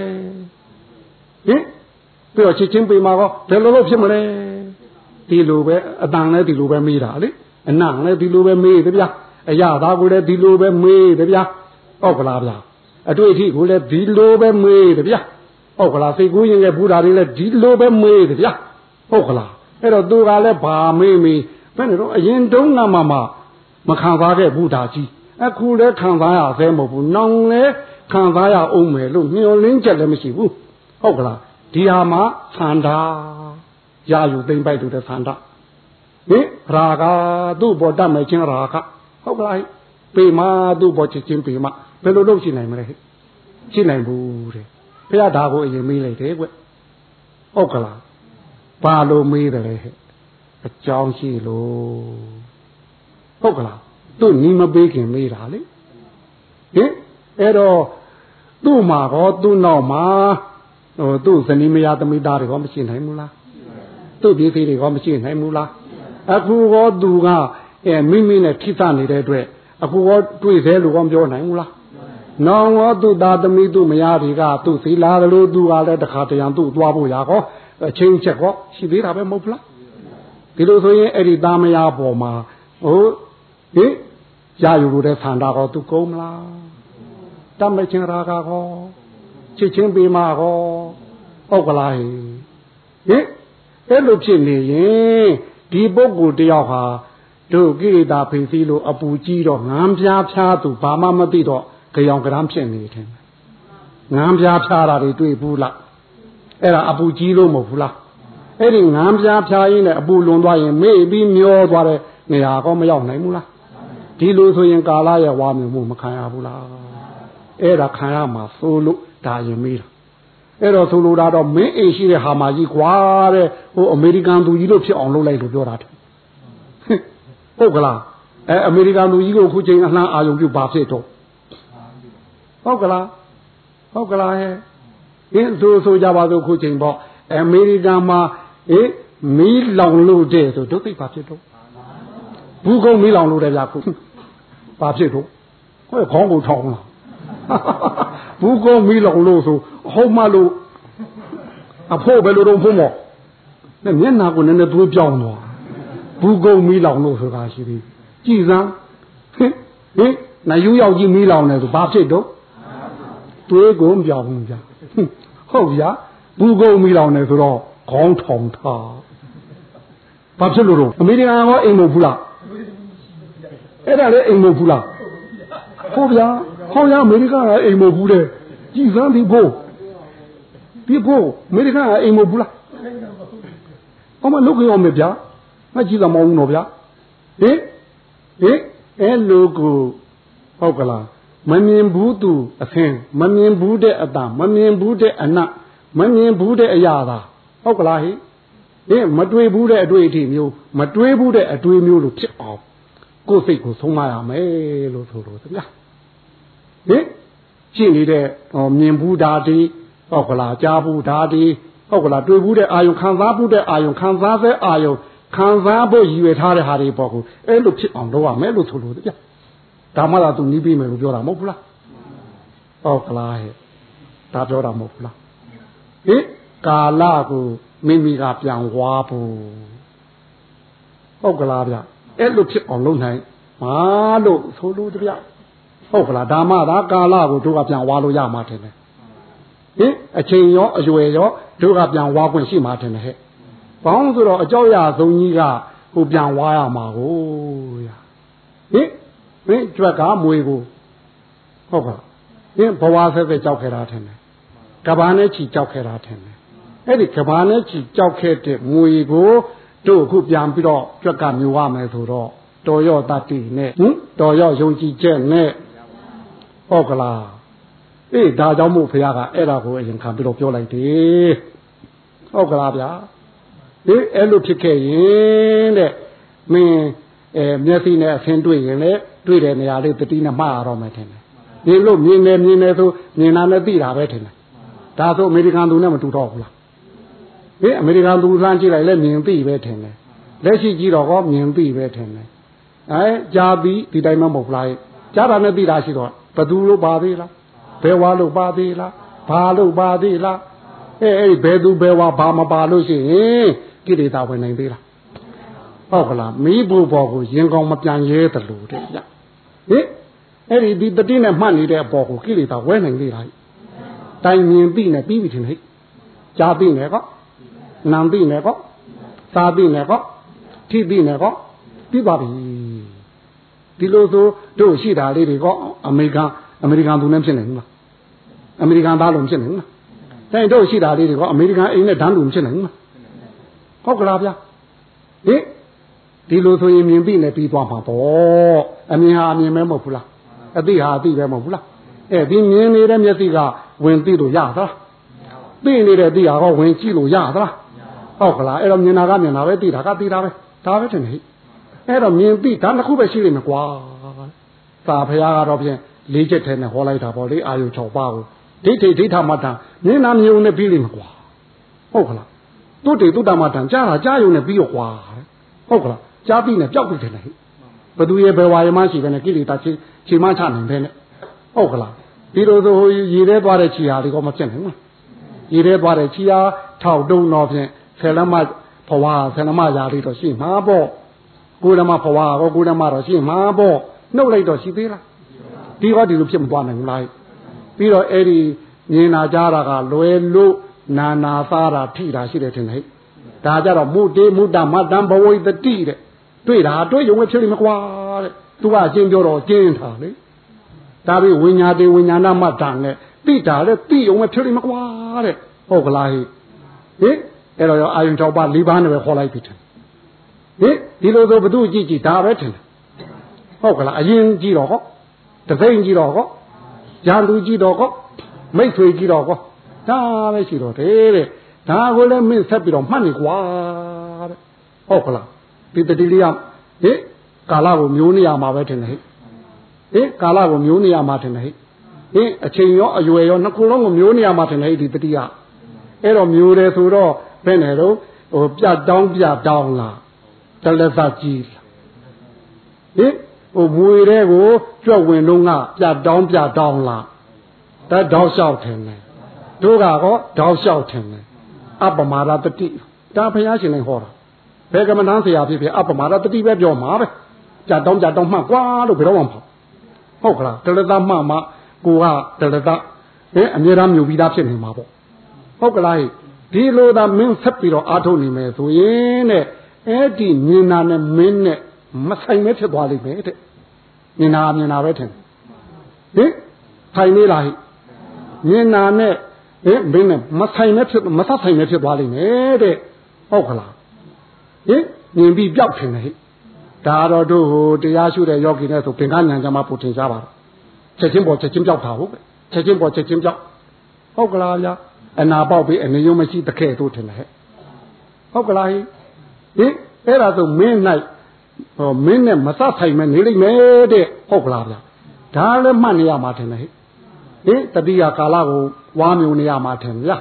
ဟင်ပြီးတော့ချစ်ချင်းပေမှာကောဘယ်လိုလုပ်ဖြစ်မလဲဒီလိုပဲအတန်လည်းဒီလိုပဲမေးတာလေအနံလည်းဒီလိုပဲမေးတယ်ဗျာအရသာကိုလည်းဒီလိုပဲမေးတယ်ဗျာဟုတ်ကလားဗျာ အတွေ့အထိကိုလည်းဒီလိုပဲမေးတယ်ဗျာဟုတ်ကလားစိတ်ကူးရင်ရဲ့ဘုရားတွေလည်းဒီလိုပဲမေးတယ်ဗျာဟုတ်ကလားအဲ့တော့သူကလည်းဘာမေးမေးဘယ်နဲ့တော့အရင်တုန်းကမှမှမခံစားခဲ့ဘုရားကြီးအခုလည်းခံစားရသေးမဟုတ်ဘူးနောင်လည်းခံစားရအောင်မယ်လို့မျှော်လင့်ချက်လည်းမရှိဘူးဟုတ်ကလားဒီဟာမှာသန္တာရာယူသိမ့်ပိုက်တူတဲ့သန္တာဟင်ရာဂသူ့ဘောတတ်မယ်ချင်းရာဂဟုတ်ကလားပေမာသူ့ဘောချစ်ချင်းပေမာ ဘယ်လိုလုပ်ရှိနိုင်မလဲရှိနိုင်ဘူးတဲ့ဘုရားဒါကိုအရင်မေးလိုက်တယ်ကွဟုတ်ကလားဘာလို့မေးတယ်လဲအကြောင်းရှိလို့ဟုတ်ကလားသူ့ညီမပေးခင်မေးတာလေဟင်အဲ့တော့သူ့မှာကောသူ့နောက်မှာဟိုသူ့ဇနီးမယားသမီးသားတွေကောမရှိနိုင်ဘူးလားသူ့ပြည်သေးတွေကောမရှိနိုင်ဘူးလားအခုကောသူကအဲမိမိနဲ့ထိသနေတဲ့အတွက်အခုကောတွေ့သေးလို့ကောပြောနိုင်ဘူးလား နောင်ရောသူ့သားသမီးသူ့မယားတွေကသူ့သီလာတယ်လို့သူကလည်းတခါတရံသူ့သွားဖို့ရကောအချင်းချက်ကောရှိသေးတာပဲမဟုတ်လားဒီလိုဆိုရင်အဲ့ဒီသားမယားပေါ်မှာဟိုဟိရယူလို့တဲ့ဆန္ဒကောသူကုန်းမလားတတ်မချင်းရာကကောချစ်ချင်းပေးမှာကောဟုတ်ကလားဟိအဲ့လိုဖြစ်နေရင်ဒီပုဂ္ဂိုလ်တယောက်ဟာတို့ကိရိတာဖိစီလို့အပူကြီးတော့ငမ်းပြားဖြားသူဘာမှမသိတော့ ကြောင်ကရမ်းဖြစ်နေတယ်ငမ်းပြားဖြားတာတွေတွေ့ဘူးလားအဲ့ဒါအပူကြီးလို့မဟုတ်ဘူးလားအဲ့ဒီငမ်းပြားဖြားရင်းနဲ့အပူလွန်သွားရင်မေ့ပြီးမျောသွားတဲ့နေရာကောမရောက်နိုင်ဘူးလားဒီလိုဆိုရင်ကာလရဲ့ဝါမြမှုမခံရဘူးလားအဲ့ဒါခံရမှာဆိုလို့ဒါရင်မေးတာအဲ့တော့ဆိုလိုတာတော့မင်းအိမ်ရှိတဲ့ဟာမာကြီးကွာတဲ့ဟိုအမေရိကန်သူကြီးလို့ဖြစ်အောင်လုပ်လိုက်လို့ပြောတာတဲ့ဟုတ်ကလားအဲအမေရိကန်သူကြီးကိုခုချိန်အလှမ်းအာယုံပြုပါဖြစ်တော့ ဟုတ်ကလားဟုတ်ကလားဟဲ့အင်းဆိုဆိုကြပါစို့ခုချိန်ပေါ့အမေရိကန်မှာအေးမီးလောင်လို့တဲ့ဆိုဒုသိပါဖြစ်တော့ဘူးကုန်းမီးလောင်လို့တဲ့ဗျာခုပါဖြစ်တော့ဟဲ့ခေါင်းကိုထောင်းလားဘူးကုန်းမီးလောင်လို့ဆိုဟုတ်မှလို့အဖို့ပဲလို့တော့ဖို့မော်နဲ့မျက်နာကိုနည်းနည်းသွေးပြောင်းသွားဘူးကုန်းမီးလောင်လို့ဆိုတာရှိပြီကြည်စမ်းဟင်ဟင်နယူးရောက်ကြီးမီးလောင်တယ်ဆိုဘာဖြစ်တော့ သွေးကုန်ပြောင်းကြဟုတ်ဗျာဘူးကုန်းမီးလောင်တယ်ဆိုတော့ခေါင်းထောင်ထားဘာဖြစ်လို့တော့အမေရိကန်ကအိမ်မဟုတ်ဘူးလားအဲ့ဒါလည်းအိမ်မဟုတ်ဘူးလားဟုတ်ဗျာဟောရအမေရိကန်ကအိမ်မဟုတ်ဘူးတဲ့ကြည်စမ်းဒီဖို့ဒီဖို့အမေရိကန်ကအိမ်မဟုတ်ဘူးလားအမလုတ်ကြောမယ်ဗျာမကြည့်တာမဟုတ်ဘူးနော်ဗျာဟင်ဟင်အဲ့လိုကိုဟုတ်ကလား မမြင်ဘူးသူအဖင်မမြင်ဘူးတဲ့အတမမြင်ဘူးတဲ့အနမမြင်ဘူးတဲ့အရာသာဟုတ်ကလားဟိဟင်မတွေးဘူးတဲ့အတွေ့အထိမျိုးမတွေးဘူးတဲ့အတွေ့မျိုးလို့ဖြစ်အောင်ကိုယ်စိတ်ကိုဆုံးမရမယ်လို့ဆိုလို့ဗျာဟင်ရှိနေတဲ့ဟောမြင်ဘူးဓာတိဟုတ်ကလားကြားဘူးဓာတိဟုတ်ကလားတွေ့ဘူးတဲ့အာယုခံစားဘူးတဲ့အာယုခံစားတဲ့အာယုခံစားဖို့ရည်ရွယ်ထားတဲ့ဟာတွေပေါ့ကိုအဲ့လိုဖြစ်အောင်လုပ်ရမယ်လို့ဆိုလို့ဗျာ ဒါမှသာသူနီးပြီးမယ်လို့ပြောတာမဟုတ်ဘူးလားဟုတ်ကလားဟဲ့ဒါပြောတာမဟုတ်ဘူးလားဟင်ကာလကိုမိမိကပြန်ဝါဖို့ဟုတ်ကလားဗျအဲ့လိုဖြစ်အောင်လုပ်နိုင်မာလို့ဆိုလို့တဗျဟုတ်ကလားဒါမှသာကာလကိုတို့ကပြန်ဝါလို့ရမှာတယ်ဟင်အချိန်ရောအရွယ်ရောတို့ကပြန်ဝါခွင့်ရှိမှာတယ်ဟဲ့ဘောင်းဆိုတော့အကြောက်ရဆုံးကြီးကဟိုပြန်ဝါရမှာကိုရဟင် ဟင်ကြွက်ကမွေကိုဟုတ်ကဲ့ဟင်ဘဝဆက်ဆက်ကြောက်ခဲ့တာထင်တယ်ကဘာနဲ့ချီကြောက်ခဲ့တာထင်တယ်အဲ့ဒီကဘာနဲ့ချီကြောက်ခဲ့တဲ့မွေကိုတို့အခုပြန်ပြီးတော့ကြွက်ကမျိုးရမယ်ဆိုတော့တော်ရော့တတိနဲ့ဟင်တော်ရော့ယုံကြည်ချက်နဲ့ဟုတ်ကလားအေးဒါကြောင့်မို့ဘုရားကအဲ့ဒါကိုအရင်ခံပြီးတော့ပြောလိုက်တယ်ဟုတ်ကလားဗျာဒီအဲ့လိုဖြစ်ခဲ့ရင်တဲ့မင်း အဲမျက်စိနဲ့အဆင်းတွေ့ရင်လည်းတွေ့တဲ့နေရာလေးတတိနဲ့မှားရတော့မယ်ထင်တယ်မြင်လို့မြင်တယ်မြင်တယ်ဆိုမြင်တာနဲ့သိတာပဲထင်တယ်ဒါဆိုအမေရိကန်သူနဲ့မတူတော့ဘူးလားဟင်အမေရိကန်သူလှမ်းကြည့်လိုက်လဲမြင်သိပဲထင်တယ်လက်ရှိကြည့်တော့ကောမြင်သိပဲထင်တယ်အဲကြားပြီးဒီတိုင်းမမဟုတ်လားကြားတာနဲ့သိတာရှိတော့ဘသူလို့ပါသေးလားဘယ်ဝါလို့ပါသေးလားဘာလို့ပါသေးလားအဲအဲ့ဘယ်သူဘယ်ဝါဘာမပါလို့ရှိရင်ကိလေသာဝင်နိုင်သေးလား ဟုတ်ကလားမိဖို့ဘောကိုရင်ကောင်းမပြန်ရဲတယ်လို့တဲ့ဗျဟင်အဲ့ဒီဒီတတိနဲ့မှတ်နေတဲ့အပေါ်ကိုကိလေသာဝဲနိုင်သေးလားတိုင်မြင်ပြီးနဲ့ပြီးပြီထင်ဟဲ့ကြားပြီးနဲ့ကောနာမ်ပြီးနဲ့ကောစားပြီးနဲ့ကောထိပြီးနဲ့ကောပြီးပါပြီဒီလိုဆိုတို့ရှိတာလေးတွေကောအမေရိကန်အမေရိကန်သူနဲ့ဖြစ်နေဘူးလားအမေရိကန်သားလုံးဖြစ်နေဘူးလားတဲ့တို့ရှိတာလေးတွေကောအမေရိကန်အိမ်နဲ့ဓာတ်လူဖြစ်နေဘူးလားဟုတ်ကလားဗျာဟင် ဒီလိုဆိုရင်မြင်ပြီးနဲ့ပြီးသွားမှာပေါ့အမြင်ဟာအမြင်မဲမဟုတ်ဘူးလားအသိဟာအသိပဲမဟုတ်ဘူးလားအဲဒီမြင်နေတဲ့မျက်စိကဝင်သိလို့ရသလားသိနေတဲ့သိဟာကဝင်ကြည့်လို့ရသလားဟုတ်ကလားအဲ့တော့မြင်တာကမြင်တာပဲသိတာကသိတာပဲဒါပဲတင်ဟိအဲ့တော့မြင်သိဒါတစ်ခုပဲရှိလိမ့်မယ်ကွာသာဖရာကတော့ဖြင့်လေးချက်ထဲနဲ့ဟောလိုက်တာပေါ့လေအာယု6ပါးကိုဒိဋ္ဌိဒိဋ္ဌမတံမြင်နာမြင်ုံနဲ့ပြီးလိမ့်မယ်ကွာဟုတ်ကလားတုတ်တေတုတ္တမတံကြားတာကြားယုံနဲ့ပြီးရောကွာဟုတ်ကလား ကြားပြီးနဲ့ပျောက်ပြီးတယ်ဟိဘသူရဲ့ဘယ်ဝါရမရှိပဲနဲ့ကိလေသာချိန်ချိန်မချနိုင်ပဲနဲ့ဟုတ်ကလားဒီလိုဆိုရေထဲသွားတဲ့ခြေဟာဒီကောမဖြစ်နိုင်ဘူးရေထဲသွားတဲ့ခြေဟာထောက်တုံးတော့ဖြင့်ဆယ်လမဘဝဆယ်လမရာလေးတော့ရှိမှာပေါ့ကိုယ်လမဘဝကောကိုယ်လမတော့ရှိမှာပေါ့နှုတ်လိုက်တော့ရှိသေးလားဒီဟောဒီလိုဖြစ်မသွားနိုင်ဘူးလားပြီးတော့အဲ့ဒီမြင်နာကြတာကလွယ်လို့နာနာသားတာထိတာရှိတယ်ထင်တယ်ဒါကြတော့မုတေမုတ္တမတံဘဝိတတိတဲ့ တွေ့တာတွေ့ရုံပဲဖြစ်လိမ့်မကွာတဲ့သူကအချင်းပြောတော့ကျင်းထားလေဒါပြီးဝိညာတေဝိညာဏမတ္တနဲ့တိတာလေတိရုံပဲဖြစ်လိမ့်မကွာတဲ့ဟုတ်ကလားဟိဟင်အဲ့တော့အာယုံ၆ပါး၄ပါးနဲ့ပဲခေါ်လိုက်ပြီထင်ဟင်ဒီလိုဆိုဘသူကြည့်ကြည့်ဒါပဲထင်တယ်ဟုတ်ကလားအရင်ကြည့်တော့ဟောတသိမ့်ကြည့်တော့ဟောရန်သူကြည့်တော့ဟောမိတ်ဆွေကြည့်တော့ဟောဒါပဲရှိတော့တယ်တဲ့ဒါကိုလည်းမင်းဆက်ပြီးတော့မှတ်နေကွာတဲ့ဟုတ်ကလား ဒီတတိလေးကဟင်ကာလကိုမျိုးနေရမှာပဲထင်တယ်ဟဲ့ဟင်ကာလကိုမျိုးနေရမှာထင်တယ်ဟဲ့ဟင်အချိန်ရောအရွယ်ရောနှစ်ခုလုံးကိုမျိုးနေရမှာထင်တယ်ဟဲ့ဒီတတိကအဲ့တော့မျိုးတယ်ဆိုတော့ဘယ်နဲ့တော့ဟိုပြတ်တောင်းပြတ်တောင်းလားတလက်သကြီးလားဟင်ဟိုမွေတဲ့ကိုကြွက်ဝင်တော့ကပြတ်တောင်းပြတ်တောင်းလားတတ်တောက်လျှောက်ထင်တယ်တို့ကတော့တောက်လျှောက်ထင်တယ်အပမာဒတတိဒါဘုရားရှင်လည်းဟောတာ ဘယ်ကမ္မဋ္ဌာန်းဆရာဖြစ်ဖြစ်အပမာဒတတိပဲပြောမှာပဲကြတောင်းကြတောင်းမှကွာလို့ဘယ်တော့မှမပေါ့ဟုတ်ကလားတလသမှမှကိုကတလသဟင်အမြဲတမ်းမြူပြီးသားဖြစ်နေမှာပေါ့ဟုတ်ကလားဒီလိုသာမင်းဆက်ပြီးတော့အားထုတ်နေမယ်ဆိုရင်တဲ့အဲ့ဒီမြင်နာနဲ့မင်းနဲ့မဆိုင်မဲဖြစ်သွားလိမ့်မယ်တဲ့မြင်နာမြင်နာပဲထင်ဟင်ဆိုင်နေလားဟိမြင်နာနဲ့ဟင်မင်းနဲ့မဆိုင်မဲဖြစ်မဆက်ဆိုင်မဲဖြစ်သွားလိမ့်မယ်တဲ့ဟုတ်ကလား ဟင်မြင်ပြီးပျောက်ထင်တယ်ဟိဒါတော့တို့ဟိုတရားရှုတဲ့ယောဂီနဲ့ဆိုပင်ကညာကြမှာပို့ထင်ကြပါတော့ချက်ချင်းပေါ်ချက်ချင်းပျောက်တာဟုတ်ပဲချက်ချင်းပေါ်ချက်ချင်းပျောက်ဟုတ်ကလားဗျာအနာပေါက်ပြီးအနေရုံမရှိတခဲ့တို့ထင်တယ်ဟဲ့ဟုတ်ကလားဟိဟင်အဲ့ဒါဆိုမင်း၌ဟောမင်းနဲ့မစဆိုင်မနေလိမ့်မယ်တဲ့ဟုတ်ကလားဗျာဒါလည်းမှတ်နေရမှာထင်တယ်ဟဲ့ဟင်တတိယကာလကိုဝါမျိုးနေရမှာထင်ဗျာ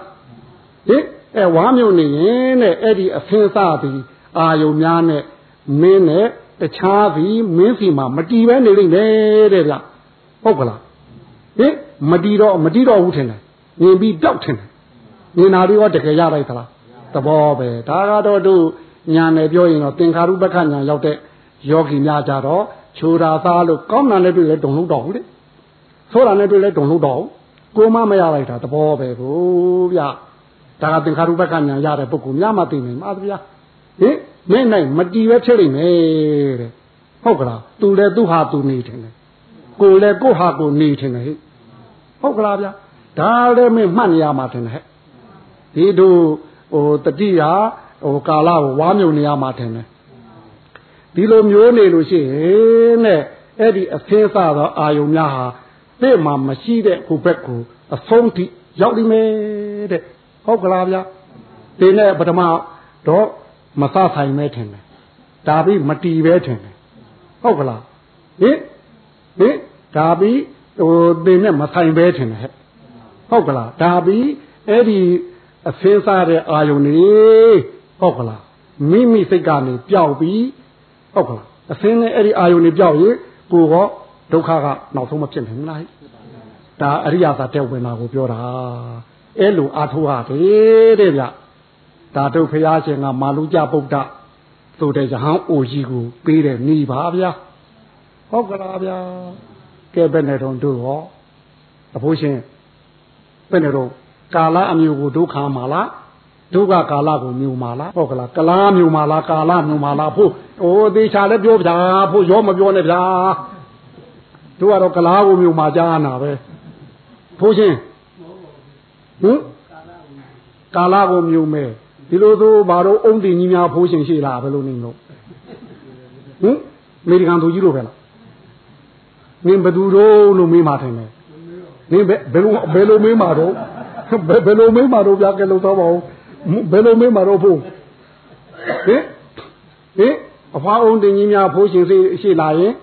ဟင်အဲဝါမျိုးနေရင်တဲ့အဲ့ဒီအဖင်းစားပြီး အာယုံများနဲ့မင်းနဲ့တခြားပြီးမင်းစီမှာမတီးပဲနေလိမ့်မယ်တဲ့ဗျဟုတ်ကလားဟင်မတီးတော့မတီးတော့ဘူးထင်တယ်မြင်ပြီးပြောက်ထင်တယ်မြင်တာတွေရောတကယ်ရလိုက်သလားသဘောပဲဒါကတော့တို့ညာနယ်ပြောရင်တော့သင်္ခါရုပ္ပခညာရောက်တဲ့ယောဂီများကြတော့ခြူတာသားလို့ကောင်းတာနဲ့တွေ့လဲတုံလို့တော့ဘူးလေဆိုးတာနဲ့တွေ့လဲတုံလို့တော့ကိုမမရလိုက်တာသဘောပဲကိုဗျဒါကသင်္ခါရုပ္ပခညာရတဲ့ပုဂ္ဂိုလ်များမှသိနေမှာဗျာ ဟင်မင်းနိုင်မတီးပဲဖြစ်လိမ့်မယ်တဲ့ဟုတ်ကလားသူလည်းသူ့ဟာသူနေတယ်ကိုလည်းကိုဟာကိုနေတယ်ဟဲ့ဟုတ်ကလားဗျာဒါလည်းမင်းမှတ်နေရမှာတယ်ဟဲ့ဒီတို့ဟိုတတိယဟိုကာလကိုဝါမြုံနေရမှာတယ်ဒီလိုမျိုးနေလို့ရှိရင်တဲ့အဲ့ဒီအသင်းစားသောအာယုံများဟာတဲ့မှာမရှိတဲ့ဟိုဘက်ကိုအဆုံးထိရောက်နေမယ်တဲ့ဟုတ်ကလားဗျာဒီနဲ့ပထမတော့ မဆဆိုင်မဲထင်တယ်ဒါပြီးမတီပဲထင်တယ်ဟုတ်ကလားဟင်ဟင်ဒါပြီးဟိုသင်နဲ့မဆိုင်ပဲထင်တယ်ဟဲ့ဟုတ်ကလားဒါပြီးအဲ့ဒီအသင်းစားတဲ့အာယုန်နေဟုတ်ကလားမိမိစိတ်ကနေပျောက်ပြီးဟုတ်ကလားအသင်းနဲ့အဲ့ဒီအာယုန်နေပျောက်ရင်ကိုကဒုက္ခကနောက်ဆုံးမဖြစ်နိုင်ဘူးလားဒါအရိယာသာတဲ့ဝင်တာကိုပြောတာအဲ့လိုအာထုရတယ်တဲ့ဗျ ဒါတို့ဖရာရှင်ကမာလူကြပုဒ္ဒဆိုတဲ့ရဟန်းအိုကြီးကိုပေးတယ်နေပါဗျာဟုတ်ကလားဗျာကဲဘယ်နဲ့တော့တို့ဟောအဖိုးရှင်ဘယ်နဲ့တော့ကာလအမျိုးကိုဒုက္ခမှာလားဒုက္ခကာလကိုမြူမှာလားဟုတ်ကလားကလားမြူမှာလားကာလမြူမှာလားဖို့အိုးသေးချာလည်းပြောဗျာဖို့ရောမပြောနဲ့ဗျာတို့ကတော့ကလားကိုမြူမှာကြားနာပဲဖိုးရှင်ဟင်ကာလကိုမြူမယ် ဒီလိုဆိုဘာလို့အုံတင်ကြီးများဖိုးရှင်ရှိလားဘယ်လိုနေလို့ဟင်အမေရိကန်သူကြီးလို့ပဲလားနင်ဘသူတို့လို့မေးမှထင်တယ်နင်ဘယ်လိုဘယ်လိုမေးမှတော့ဘယ်လိုမေးမှတော့ပြကဲလို့တော့ပါဦးဘယ်လိုမေးမှတော့ဖို့ဟင်ဟင်အဖွားအုံတင်ကြီးများဖိုးရှင်ရှိလာရင်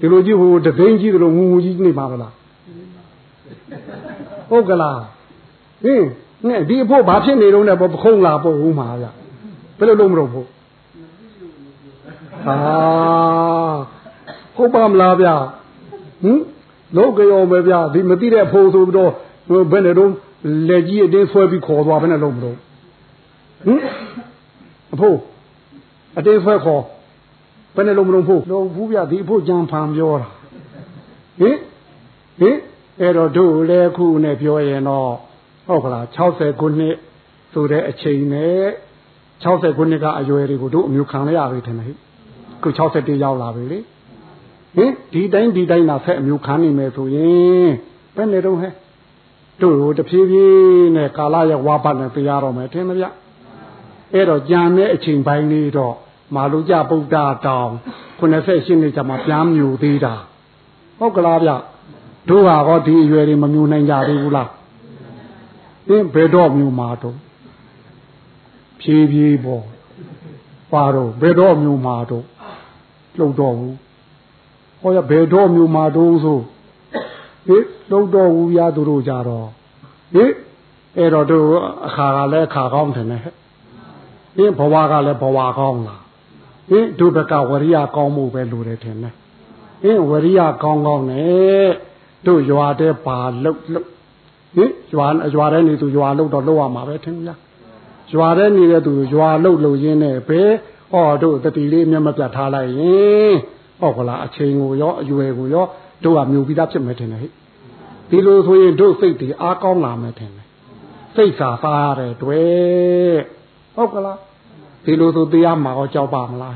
ဒီလိုကြီးဟိုတသိန်းကြီးတို့ငူငူကြီးနေပါမလားဟုတ်ကလားဟင် နဲ့ဒီအဖို့ဘာဖြစ်နေတော့လဲပခုံးလာပို့ဦးမှာဗျဘယ်လိုလုပ်မလို့ဖို့ဟာဟုတ်ပါမလားဗျဟင်လောကရောပဲဗျဒီမသိတဲ့ဖို့ဆိုပြီးတော့ဘယ်နဲ့တော့လက်ကြီးအတင်းဆွဲပြီးခေါ်သွားဘယ်နဲ့လုပ်မလို့ဟင်အဖို့အတင်းဆွဲခေါ်ဘယ်နဲ့လုံးမလုံးဖို့လုံးဘူးပြဒီအဖို့ကြံဖန်ပြောတာဟင်ဟင်အဲ့တော့တို့လည်းခုနဲ့ပြောရင်တော့ ဟုတ်ကလား60ခုနှစ်ဆိုတဲ့အချိန်နဲ့60ခုနှစ်ကအရွယ်တွေကိုတို့အမျိုးခံရရပြီထင်တယ်ဟိခု61ရောက်လာပြီလေဟင်ဒီတိုင်းဒီတိုင်းသာဆက်အမျိုးခံနေမယ်ဆိုရင်ဘယ်နဲ့တော့ဟဲ့တို့တဖြည်းဖြည်းနဲ့ကာလရဲ့ဝါပတ်နဲ့တရားတော်မယ်ထင်မဗျအဲ့တော့ကြံတဲ့အချိန်ပိုင်းလေးတော့မာလူကြဗုဒ္ဓတောင်98နှစ်ကျမှပြန်မြူသေးတာဟုတ်ကလားဗျတို့ဟာဟောဒီအရွယ်တွေမမြူနိုင်ကြသေးဘူးလား အင်းဘယ်တော့မြူမှာတော့ဖြည်းဖြည်းပေါ့ပါတော့ဘယ်တော့မြူမှာတော့လှုပ်တော့ဘူးဟောရဘယ်တော့မြူမှာတော့ဆိုဟိလှုပ်တော့ဘူးရသူတို့ကြတော့ဟိအဲ့တော့တို့အခါကလည်းအခါကောင်းတယ်နဲ့ဟင်ဘဝကလည်းဘဝကောင်းလားဟင်ဒုဘကဝရိယကောင်းမှုပဲလိုတယ်ထင်တယ်ဟင်ဝရိယကောင်းကောင်းနဲ့တို့ရွာတဲ့ပါလှုပ်လှုပ် ဟင်ရွာရွာတဲ့နေသူရွာလှုပ်တော့လှုပ်ရမှာပဲထင်လားရွာတဲ့နေတဲ့သူရွာလှုပ်လှုပ်ရင်းနဲ့ပဲဟောတို့တတိလေးမျက်မပြတ်ထားလိုက်ရင်ဟုတ်ကလားအချိန်ကိုရောအရွယ်ကိုရောတို့ကမြူပြီးသားဖြစ်မယ်ထင်တယ်ဟဲ့ဒီလိုဆိုရင်တို့စိတ်တွေအားကောင်းလာမယ်ထင်တယ်စိတ်စာစားရတဲ့တွေ့ဟုတ်ကလားဒီလိုဆိုတရားမှာတော့ကြောက်ပါမလား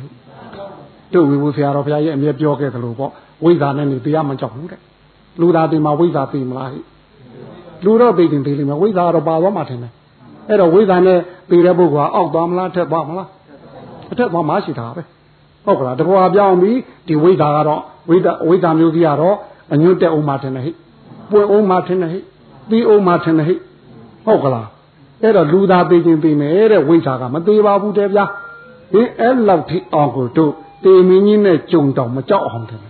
တို့ဝေဘူးဆရာတော်ဘုရားရဲ့အမြဲပြောခဲ့သလိုပေါ့ဝိဇ္ဇာနဲ့နေတရားမကြောက်ဘူးတဲ့လူသားတင်မှာဝိဇ္ဇာသိမလား လူတော့သိတင်သိလိမ့်မယ်ဝိဇ္ဇာတော့ပါသွားမှထင်တယ်အဲ့တော့ဝိဇ္ဇာနဲ့သိတဲ့ပုဂ္ဂိုလ်ကအောက်သွားမလားထက်သွားမလားအထက်သွားမှရှိတာပဲဟုတ်ကလားတကွာပြောင်းပြီးဒီဝိဇ္ဇာကတော့ဝိဇ္ဇာဝိဇ္ဇာမျိုးကြီးကတော့အညွတ်တက်အောင်မှထင်တယ်ဟိပွင့်အောင်မှထင်တယ်ဟိပြီးအောင်မှထင်တယ်ဟိဟုတ်ကလားအဲ့တော့လူသားသိချင်းသိမယ်တဲ့ဝိဇ္ဇာကမသေးပါဘူးတဲ့ဗျာဒီအဲ့လောက်ထိအောင်ကိုတို့တေမင်းကြီးနဲ့ကြုံတော့မကြောက်အောင်တယ်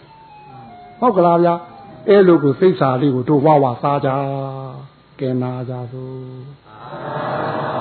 ဟုတ်ကလားဗျာ အဲ့လိုကိုစိတ်စာလေးကိုတို့ဝါဝါစားကြကဲနာကြသို့